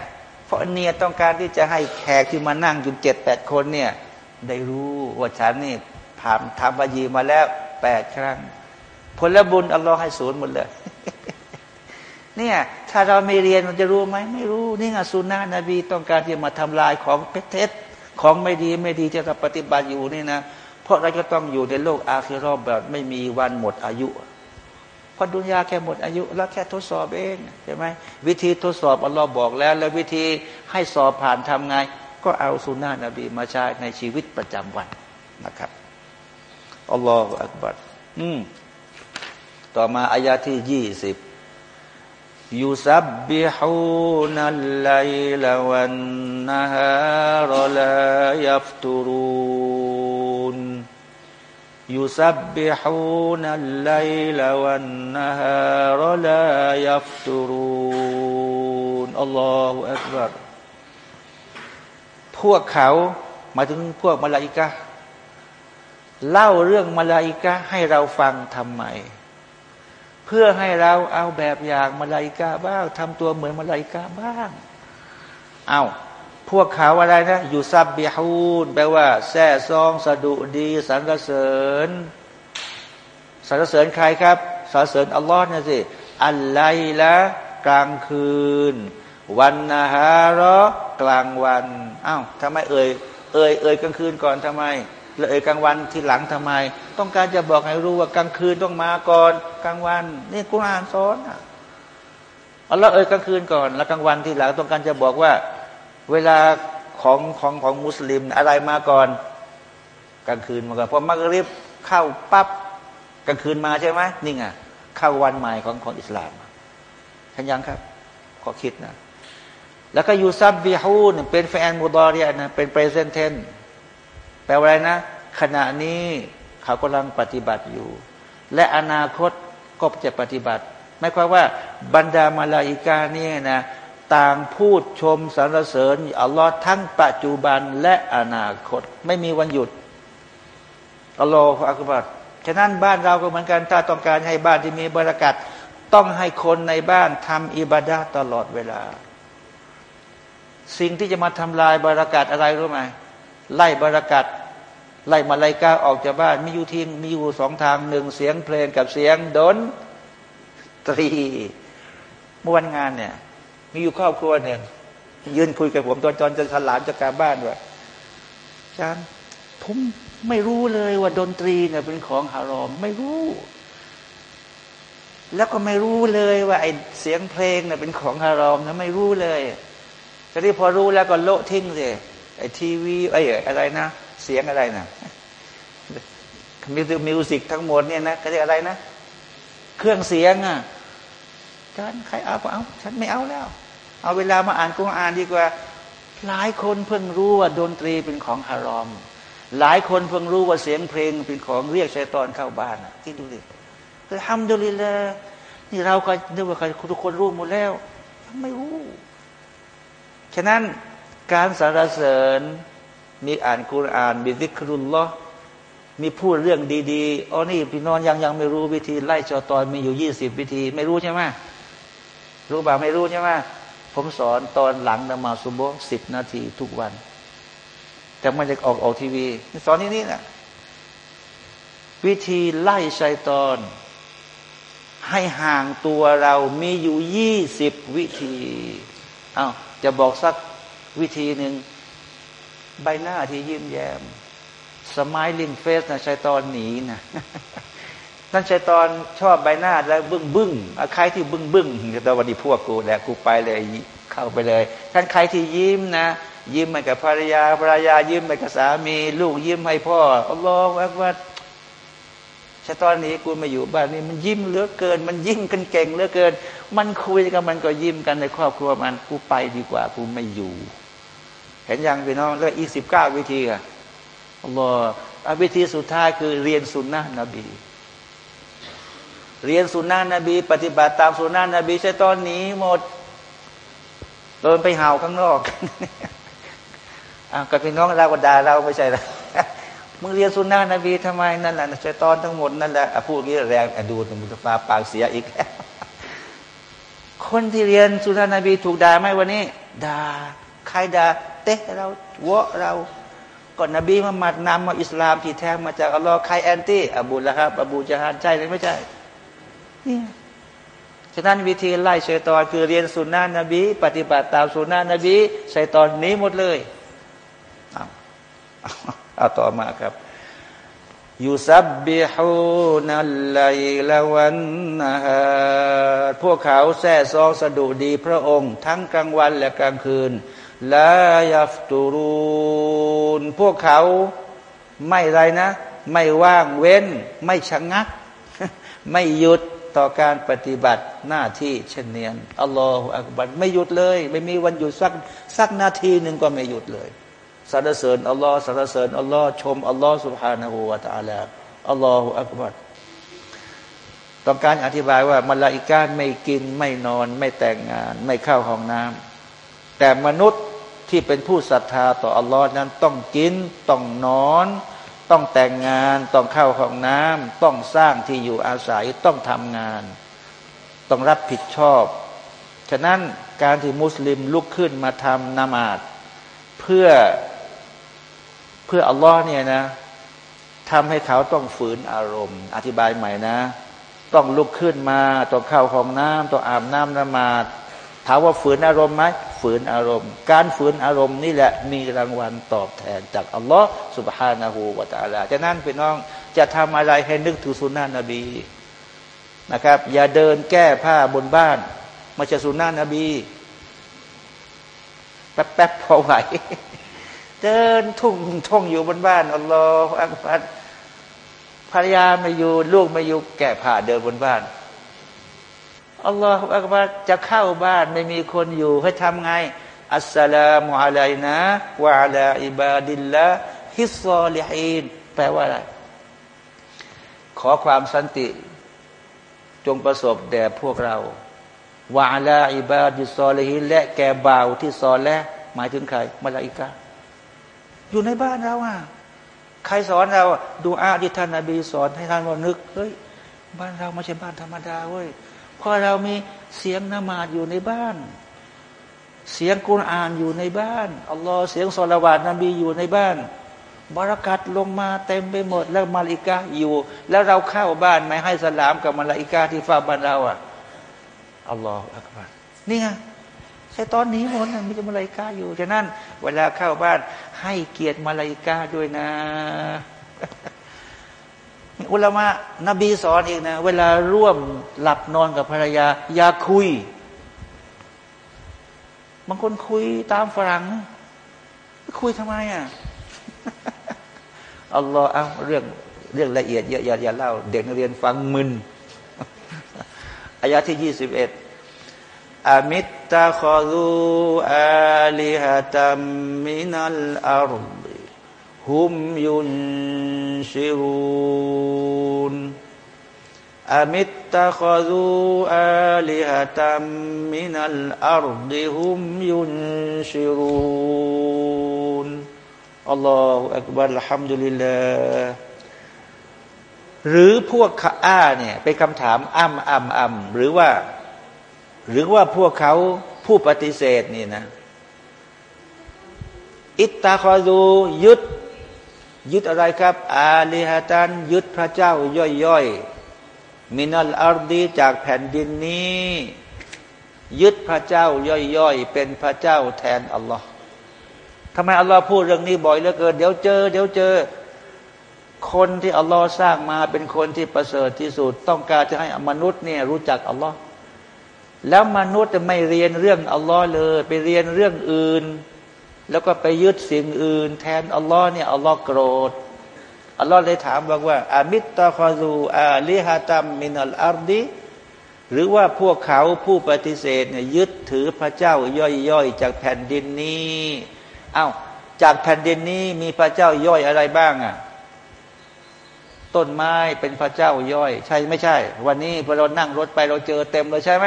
Speaker 1: เพราะเนียต้องการที่จะให้แขกที่มานั่งอยู่เจ็ดแปดคนเนี่ย ได้รู้ว่าฉันนี่ผ่านทำบายีมาแล้วแปดครั้ง ผลบุญอัลลอฮ์ให้ศูนย์หมดเลย เนี่ย ถ้าเราไม่เรียนมันจะรู้ไหมไม่รู้ นี่ไงสุนนะนบีต้องการที่มาทำลายของเท็จของไม่ดีไม่ดีที่เราปฏิบัติอยู่นี่นะเพราะเราจะต้องอยู่ในโลกอาคิรอบแบบไม่มีวันหมดอายุพราะดุนยาแค่หมดอายุ แล้วแค่ทดสอบเองใช่ไหมวิธีทดสอบอัลลอฮ์บอกแล้ว แล้ววิธีให้สอบผ่านทำไง ก็เอาสุนนะนบีมาใช้ในชีวิตประจำวันนะครับอัลลอฮฺอักบัดอืมต่อมาอายาที่ยี่สิบ ยุสับบิฮูนัลไลลวันนะฮารลายัฟตุรุนยุสับบิฮูนัลไลลวันนะฮารลายัฟตุรุนอัลลอฮฺอัลบารพวกเขามาถึงพวกมาลาอิกะเล่าเรื่องมาลาอิกะให้เราฟังทำไม เพื่อให้เราเอาแบบอย่างมาลาอิกะบ้างทำตัวเหมือนมาลาอิกะบ้าง เอาพวกเขาอะไรนะอยู่ซับเบิฮูนแปลว่าแซ่ซองสะดุดีสรรเสริญสรรเสริญใครครับสรรเสริญอัลลอฮ์นะสิอัลไลละกลางคืน วันนาฮารอกลางวันอ้าวทำไมเอ่ยเอ่ยเอ่ยกลางคืนก่อนทำไม แล้วเอ่ยกลางวันที่หลังทำไม ต้องการจะบอกให้รู้ว่ากลางคืนต้องมาก่อนกลางวัน นี่กุรานสอนอัลลอฮ์เอ่ยกลางคืนก่อน แล้วกลางวันที่หลังต้องการจะบอกว่า เวลาของของของมุสลิมอะไรมาก่อน กลางคืนมาก่อนพอมักริบเข้าปั๊บกลางคืนมาใช่ไหมนี่ไงเข้าวันใหม่ของของอิสลามท่านยังครับขอคิดนะ แล้วก็ยูซับบิฮูนเป็นแฟนมูดอรียนะเป็นเปรเซนเทน แปลว่าอะไรนะ ขณะนี้เขากำลังปฏิบัติอยู่ และอนาคตก็จะปฏิบัติไม่ความว่าบรรดามาลาอิกาเนี่ยนะต่างพูดชมสรรเสริญอัลลอฮ์ทั้งปัจจุบันและอนาคต ไม่มีวันหยุดอัลลอฮฺอักบัรฉะนั้นบ้านเราก็เหมือนกันถ้าต้องการให้บ้านที่มีบรารักัดต้องให้คนในบ้านทำอิบาดาตลอดเวลา สิ่งที่จะมาทำลายบรารักัดอะไรรู้ไหม ไล่บรารักัดไล่มาลายกาออกจากบ้านมีอยู่ทีมีอยู่สองทางหนึ่งเสียงเพลงกับเสียงดนตรีเมื่อวันงานเนี่ย มีอยู่ครอบครัวหนึ่งยืนคุยกับผมตอนตอนจะขลานจะกลับบ้านว่าอาจานผมไม่รู้เลยว่าดนตรีเนี่ยเป็นของฮารอม ไม่รู้ แล้วก็ไม่รู้เลยว่าไอเสียงเพลงเนี่ยเป็นของฮารอมนะไม่รู้เลยทีนี้พอรู้แล้วก็โละทิ้งเลย ไอ้ทีวีไอ้อะไรนะ เสียงอะไรนะมิวมิวสิกทั้งหมดเนี่ยนะก็เรียกอะไรนะ เครื่องเสียงอะฉันใครเอาก็เอา ฉันไม่เอาแล้ว เอาเวลามาอ่านกุรอานดีกว่า หลายคนเพิ่งรู้ว่าดนตรีเป็นของฮารอม หลายคนเพิ่งรู้ว่าเสียงเพลงเป็นของเรียกชายตอนเข้าบ้านคิดดูดิแต่ทำดุลิละนี่เราก็นึกว่าใครทุกคนรู้หมดแล้วยังไม่รู้ ฉะนั้น การสรรเสริญมีอ่านกุรอานมีดิครุลลอมีพูดเรื่องดีๆอ๋อนี่พี่น้องยังยังไม่รู้วิธีไล่ชอตอนมีอยู่ยี่สิบวิธี ไม่รู้ใช่ไหมรู้บ่าไม่รู้ใช่ไหมผมสอนตอนหลังนมาสุโบสิบนาทีทุกวัน แต่มันจะออกออกทีวี สอนที่นี่นะวิธีไล่ชัยตอน ให้ห่างตัวเรามีอยู่ยี่สิบวิธีอา้าวจะบอกสัก วิธีหนึ่งใบหน้าที่ยิ้มแย้ม สมัยลิงเฟสนะชัยตอนหนีนะนั่นชัยตอนชอบใบหน้าแล้วบึ้งบึ้งใครที่บึ้งบึ้งแต่วันนี้พวกกูแหละกูไปเลยเข้าไปเลย ท่านใครที่ยิ้มนะ ยิ้มไปกับภรรยาภรรยายิ้มไปกับสามี ลูกยิ้มให้พ่ออัลลอฮฺว่าชัยตอนนี้กูมาอยู่บ้านนี้มันยิ้มเหลือเกิน มันยิ้มกันเก่งเหลือเกิน มันคุยกันมันก็ยิ้มกันในครอบครัวมันกูไปดีกว่ากูไม่อยู่ เห็นยังพี่น้องแล้วอีกสิบเก้าวิธีค่ะอัลลอฮ์วิธีสุดท้ายคือเรียนสุนนะนบีเรียนสุนนะนบี ปฏิบัติตามสุนนะนบีใช่ตอนนี้หมดโดนไปเห่าข้างนอกอะกับพี่น้องเราก็ด่าเราไม่ใช่หรอมึงเรียนสุนนะนบีทำไมนั่นแหละใช่ตอนทั้งหมดนั่นแหละพูดงี้แรงดูมุตฟาปากเสียอีก คนที่เรียนสุนนะนบีถูกด่าไหมวันนี้ด่า ใครด่าเตะเราวะเราก่อนนบีมุฮัมมัดนำมาอิสลามที่แท้มาจากอัลลอฮ์ใครแอนตี้อบูละครับอบูจาฮันใช่หรือไม่ใช่เนี่ยฉะนั้นวิธีไล่ชัยตอนคือเรียนสุนนะนบี ปฏิบัติตามสุนนะนบีชัยตอนนี้หมดเลยเอาเอาต่อมาครับยูซับบิฮูนัลไลลวันนะฮะพวกเขาแท้ซองสะดุดีพระองค์ ทั้งกลางวันและกลางคืน ลายัฟตูรูนพวกเขาไม่ไรนะ ไม่ว่างเว้น ไม่ชะงัก ไม่หยุดต่อการปฏิบัติหน้าที่เช่นนี้อัลลอฮฺอักบัรไม่หยุดเลย ไม่มีวันหยุดสักสักนาทีหนึ่งก็ไม่หยุดเลยสรรเสริญอัลลอฮ์สรรเสริญอัลลอฮ์ชมอัลลอฮ์สุบฮานาหูวาตาลาอัลลอฮฺอักบัรต้องการอธิบายว่ามาลาอิกาไม่กินไม่นอน ไม่แต่งงาน ไม่เข้าห้องน้ำ แต่มนุษย์ที่เป็นผู้ศรัทธาต่ออัลลอฮ์นั้นต้องกิน ต้องนอน ต้องแต่งงาน ต้องเข้าห้องน้ำต้องสร้างที่อยู่อาศัยต้องทำงาน ต้องรับผิดชอบ ฉะนั้นการที่มุสลิมลุกขึ้นมาทำนามาดเพื่อเพื่ออัลลอฮ์เนี่ยนะทำให้เขาต้องฝืนอารมณ์ อธิบายใหม่นะ ต้องลุกขึ้นมา ต้องเข้าห้องน้ำต้องอาบน้ำนมาด ถามว่าฝืนอารมณ์ไหมฝืนอารมณ์ การฝืนอารมณ์นี่แหละมีรางวัลตอบแทนจากอัลลอฮ์สุบฮานาหูวาตาลาจะนั่นพี่น้องจะทำอะไรให้นึกถึงสุนนะนบีนะครับ อย่าเดินแก้ผ้าบนบ้านมาจะสุนนะนบี แป๊บๆพอไหวเดินทุ่งท่องอยู่บนบ้านอัลลอฮฺอักบัรภรรยาไม่อยู่ลูกไม่อยู่แก่ผ้าเดินบนบ้าน อัลลอฮฺอักบัรจะเข้าบ้านไม่มีคนอยู่ ให้ทำไง อัสสลามุอะลัยนะวะอะลาอิบาดิลละฮิสซอลิฮีนแปลว่าอะไร ขอความสันติ จงประสบแด่พวกเราวะอะลาอิบาดิซอลิฮีนและแก่บ่าวที่ซอและหมายถึงใครมาลาอิกาอยู่ในบ้านเราอะใครสอนเราดูอาที่ท่านนาบีสอนให้ท่านว่านึกเฮ้ยบ้านเราไม่ใช่บ้านธรรมดาเว้ย เพราะเรามีเสียงนมาดอยู่ในบ้าน เสียงกุรอานอยู่ในบ้านอัลลอฮ์เสียงสลาวาดนบีอยู่ในบ้านบรากัดลงมาเต็มไปหมด แล้วมาลิกาอยู่ แล้วเราเข้าบ้านไม่ให้สลามกับมาลิกาที่ฟ้าบ้านเราอะอัลลอฮ์อักบารนี่ไงใช่ตอนนี้หมดมีมาลิกาอยู่ฉะนั้น เวลาเข้าบ้านให้เกียรติมาลิกาด้วยนะ อุลามะนบีสอนอีกนะ เวลาร่วมหลับนอนกับภรรยา อย่าคุย บางคนคุยตามฝรั่งคุยทำไมอะอัลลอฮ์เอาเรื่องเรื่องละเอียดเยอะอย่าอย่าเล่า เด็กนักเรียนฟังมึนอายะที่ยี่สิบเอ็ดأم اتخذوا آلهة من الأرض هم ينشرون أم اتخذوا آلهة من الأرض هم ينشرونชิรุนอัลลอฮฺอักบัรละฮัมดุลิลลาหรือพวกข้าเนี่ยเป็นคำถามอ้ำอ้ำอ้ำหรือว่า หรือว่าพวกเขาผู้ปฏิเสธนี่นะ อิตตาคอดูยึด ยึดอะไรครับ อาลีฮตัน ยึดพระเจ้าย่อยๆมินัลอาร์ดีจากแผ่นดินนี้ ยึดพระเจ้าย่อยๆเป็นพระเจ้าแทนอัลลอฮ์ทำไมอัลลอฮ์พูดเรื่องนี้บ่อยเหลือเกิน เดี๋ยวเจอ เดี๋ยวเจอ คนที่อัลลอฮ์สร้างมาเป็นคนที่ประเสริฐที่สุด ต้องการจะให้มนุษย์เนี่ยรู้จักอัลลอฮ์แล้วมนุษย์จะไม่เรียนเรื่องอัลลอฮ์เลย ไปเรียนเรื่องอื่น แล้วก็ไปยึดสิ่งอื่น แทนอัลลอฮ์เนี่ยอัลลอฮ์โกรธอัลลอฮ์เลยถามบอกว่าอามิตตาคาซูอาลิฮะตัมมินัลอาร์ดีหรือว่าพวกเขาผู้ปฏิเสธเนี่ยยึดถือพระเจ้าย่อยๆ จากแผ่นดินนี้อา้าวจากแผ่นดินนี้มีพระเจ้าย่อยอะไรบ้างอะ่ะต้นไม้เป็นพระเจ้าย่อย ใช่ไม่ใช่ วันนี้พอเรานั่งรถไปเราเจอเต็มเลยใช่ไหม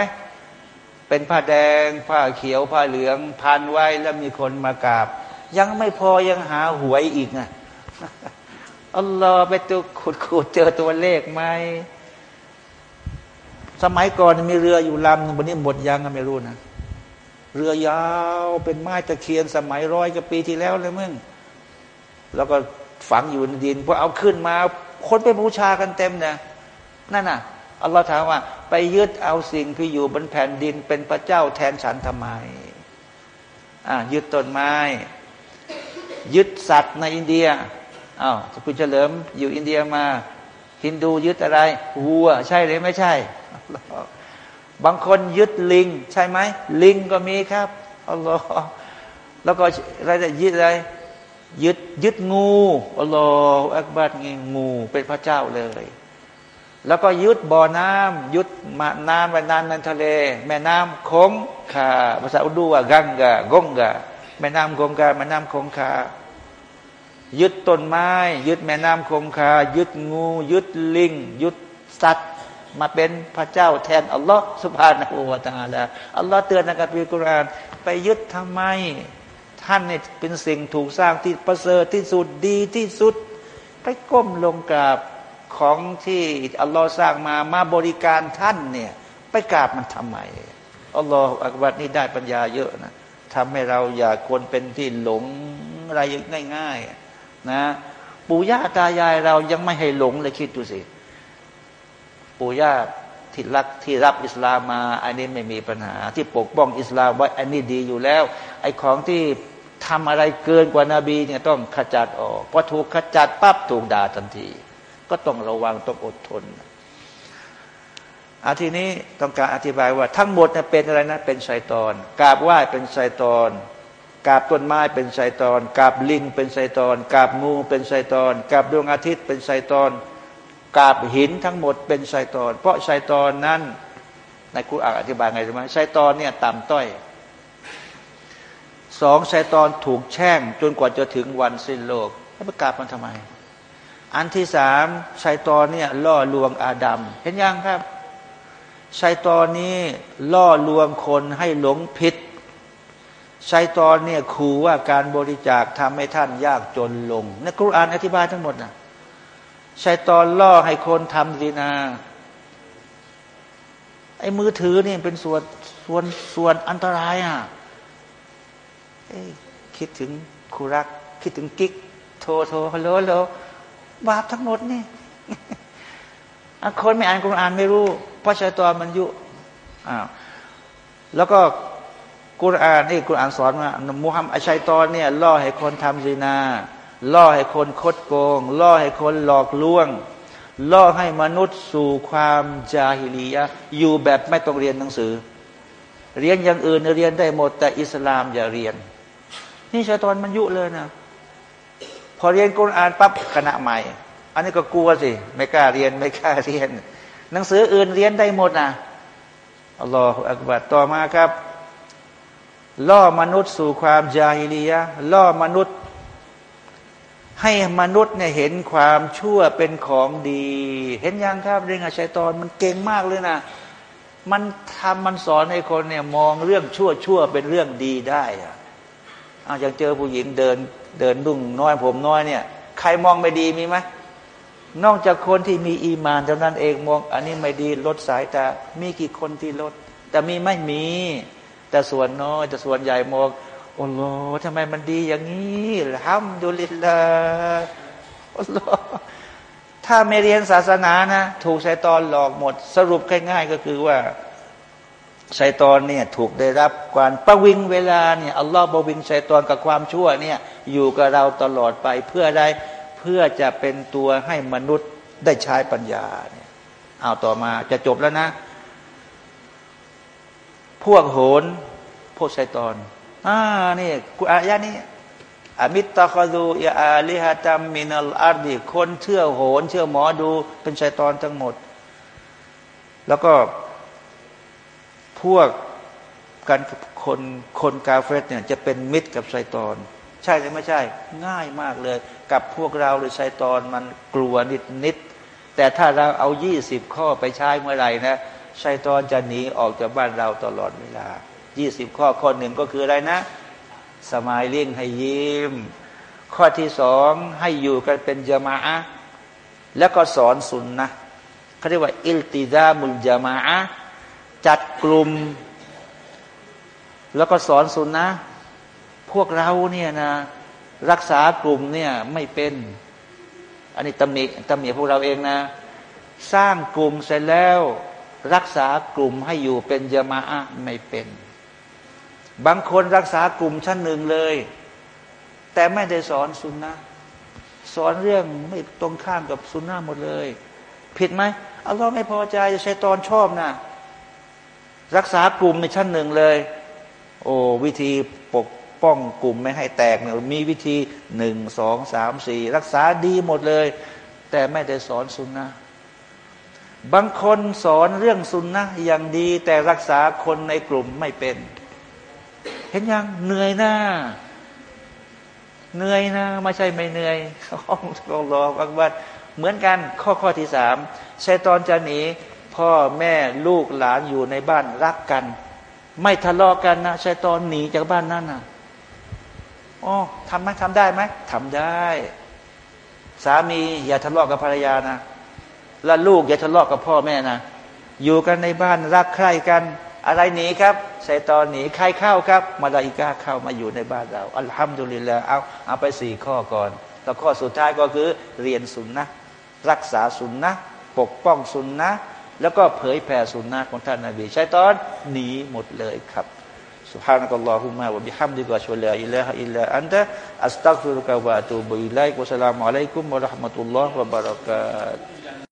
Speaker 1: เป็นผ้าแดง ผ้าเขียวผ้าเหลืองพันไว้แล้วมีคนมากราบ ยังไม่พอยังหาหวยอีกนะอัลลอฮ์ไปตัวขุดขุดเจอตัวเลขไหมสมัยก่อนมีเรืออยู่ลำหนึ่งวันนี้หมดยังก็ไม่รู้นะเรือยาวเป็นไม้ตะเคียนสมัยร้อยกว่าปีที่แล้วเลยมึงแล้วก็ฝังอยู่ในดินพอเอาขึ้นมา คนไปบูชากันเต็มเนะนั่นน่ะ อัลลอฮ์ถามว่า ไปยึดเอาสิ่งที่อยู่บนแผ่นดินเป็นพระเจ้าแทนฉันทำไมอ่ายึดต้นไม้ ยึดสัตว์ในอินเดียอ้าวคุณเฉลิมอยู่อินเดียมาฮินดูยึดอะไรวัว ใช่หรือไม่ใช่ บางคนยึดลิง ใช่ไหมลิงก็มีครับอัลลอฮ์แล้วก็อะไรยึดอะไรยึดยึดงูอัลลอฮ์อักบัดงู เป็นพระเจ้าเลย แล้วก็ยึดบ่อน้ำยึดมาน้ำไปน้ำในทะเล แม่น้ำคงคาภาษาอุดูว่ากังกะกงกะแม่น้ำคงคาแม่น้ำคงคายึดต้นไม้ ยึดแม่น้ำคงคา ยึดงู ยึดลิง ยึดสัตว์ มาเป็นพระเจ้าแทนอัลลอฮ์สุภาณอูวาตาลาอัลลอฮ์เตือนในกัมภีร์กุราน ไปยึดทำไม ท่านเนี่ยเป็นสิ่งถูกสร้างที่ประเสริฐที่สุดดีที่สุด ไปก้มลงกราบ ของที่อัลลอฮ์สร้างมามาบริการท่านเนี่ยไปกราบมันทำไมอัลลอฮ์อักบัดนี่ได้ปัญญาเยอะนะทำให้เราอย่าควรเป็นที่หลงอะไรง่ายๆนะปู่ย่าตายายเรายังไม่ให้หลงเลยคิดดูสิ ปู่ย่าที่รักที่รับอิสลามมาอันนี้ไม่มีปัญหา ที่ปกป้องอิสลามไว้อันนี้ดีอยู่แล้ว ไอ้ของที่ทำอะไรเกินกว่านาบีเนี่ยต้องขจัดออกพอถูกขจัดปั๊บถูกด่าทันที ก็ต้องระวังต้องอดทนอาทีนี้ต้องการอธิบายว่าทั้งหมดเนี่ยเป็นอะไรนะ เป็นไซตอนกาบไหว้เป็นไซตอนกาบต้นไม้เป็นไซตอนกาบลิงเป็นไซตอนกาบงูเป็นไซตอนกาบดวงอาทิตย์เป็นไซตอนกาบหินทั้งหมดเป็นไซตอน เพราะไซตอนนั้นในครูอ่านอธิบายไงใช่ไหมไซตอนเนี่ยต่ำต้อยสองไซตอนถูกแช่งจนกว่าจะถึงวันสิ้นโลกแล้วประกาศมันทำไม อันที่สามชัยตอนเนี่ยล่อลวงอาดัมเห็นยังครับชัยตอนนี้ล่อลวงคนให้หลงผิดชัยตอนเนี่ยขู่ว่าการบริจาคทำให้ท่านยากจนลงในคุรานอธิบายทั้งหมดนะชัยตอนล่อให้คนทำดีนาไอ้มือถือนี่เป็นส่วนส่วนส่วนอันตรายอะคิดถึงคุรัก คิดถึงกิ๊ก โทรโทรฮัลโหลฮัลโหล บาปทั้งหมดนี่คนไม่อ่านกุรอานไม่รู้เพราะชัยตอนมันยุอ้าวแล้วก็กุรอานนี่กุรอานสอนว่ามุฮัมมัดชัยตอนเนี่ยล่อให้คนทำซีนา ล่อให้คนคดโกง ล่อให้คนหลอกลวง ล่อให้มนุษย์สู่ความจาฮิลียะอยู่แบบไม่ต้องเรียนหนังสือ เรียนอย่างอื่นเรียนได้หมด แต่อิสลามอย่าเรียน นี่ชัยตอนมันยุเลยนะ พอเรียนกุรอานปั๊บคณะใหม่ อันนี้ก็กลัวสิ ไม่กล้าเรียนไม่กล้าเรียน หนังสืออื่นเรียนได้หมดนะอัลลอฮฺอักบัดต่อมาครับ ล่อมนุษย์สู่ความจาฮิลียะล่อมนุษย์ ให้มนุษย์เนี่ยเห็นความชั่วเป็นของดี เห็นยังครับเรื่องอาชัยตอนมันเก่งมากเลยนะมันทำมันสอนให้คนเนี่ยมองเรื่องชั่วชั่วเป็นเรื่องดีได้อะอย่างเจอผู้หญิงเดิน เดินดุ่งน้อยผมน้อยเนี่ย ใครมองไม่ดีมีไหมนอกจากคนที่มีอีมานเท่านั้นเองมอง อันนี้ไม่ดีลดสายตามีกี่คนที่ลด แต่มีไม่มี แต่ส่วนน้อยแต่ส่วนใหญ่มองโอ้โหทำไมมันดีอย่างนี้ห้ามดูลิลละโอ้โหถ้าไม่เรียนศาสนานะ ถูกใช้ตอนหลอกหมด สรุปง่ายๆก็คือว่า ชัยตอนเนี่ยถูกได้รับการประวิงเวลาเนี่ยอัลลอฮ์ประวิงชัยตอนกับความชั่วเนี่ยอยู่กับเราตลอดไปเพื่อได้เพื่อจะเป็นตัวให้มนุษย์ได้ใช้ปัญญาเนี่ยเอาต่อมาจะจบแล้วนะ พวกโหนพวกชัยตอนอ่านี่กุอายะนี้อามิตตะคดูยาอาลิฮะตัมมินัลอาร์ดีคนเชื่อโหน เชื่อหมอดูเป็นชัยตอนทั้งหมด แล้วก็ พวกกันคนคนกาเฟสเนี่ยจะเป็นมิตรกับไซตอน ใช่หรือไม่ใช่ ง่ายมากเลย กับพวกเราหรือชัยตอนมันกลัวนิดนิดแต่ถ้าเราเอายี่สิบข้อไปใช้เมื่อไหร่นะชัยตอนจะหนีออกจากบ้านเราตลอดเวลายี่สิบข้อข้อหนึ่งก็คืออะไรนะ สมายเลี่ยงให้ยิ้ม ข้อที่สองให้อยู่กันเป็นจามะแล้วก็สอนสุนนะเขาเรียกว่า อิลติดามุลจามะ จัดกลุ่ม แล้วก็สอนสุนนะพวกเราเนี่ยนะรักษากลุ่มเนี่ยไม่เป็น อันนี้ตำหนิตำหนิพวกเราเองนะ สร้างกลุ่มเสร็จแล้ว รักษากลุ่มให้อยู่เป็นยมาอะไม่เป็น บางคนรักษากลุ่มชั้นหนึ่งเลย แต่ไม่ได้สอนสุนนะสอนเรื่องไม่ตรงข้ามกับสุนนะหมดเลย ผิดไหมอัลลอฮ์ไม่พอใจใช้ตอนชอบนะ รักษากลุ่มในชั้นหนึ่งเลย โอ้วิธีปกป้องกลุ่มไม่ให้แตกเนี่ยมีวิธีหนึ่งสองสามสี่รักษาดีหมดเลย แต่ไม่ได้สอนสุนนะบางคนสอนเรื่องสุนนะอย่างดี แต่รักษาคนในกลุ่มไม่เป็น เห็นยังเหนื่อยหน้าเหนื่อยนะไม่ใช่ไม่เหนื่อยห้องรอรอบักบัดเหมือนกันข้อข้อที่สามชัยตอนจะหนี พ่อแม่ลูกหลานอยู่ในบ้านรักกัน ไม่ทะเลาะกันนะชัยตอนหนีจากบ้านนั้นนะอ๋อทำไหมทำได้ไหมทำได้ สามีอย่าทะเลาะกับภรรยานะ และลูกอย่าทะเลาะกับพ่อแม่นะ อยู่กันในบ้านรักใคร่กัน อะไรหนีครับใส่ตอนหนีใครเข้าครับมาลาอิกาเข้ามาอยู่ในบ้านเรา อัลฮัมดุลิลละเอาเอาไปสี่ข้อก่อนแล้วข้อสุดท้ายก็คือเรียนสุนนะรักษาสุนนะปกป้องสุนนะ แล้วก็เผยแผ่สุนนะของท่านนาบีใช้ตอนหนีหมดเลยครับ سبحانك اللهم وبحمدك واشهد لا اله الا انت استغفرك واتوب اليك والسلام عليكم ورحمه الله وبركاته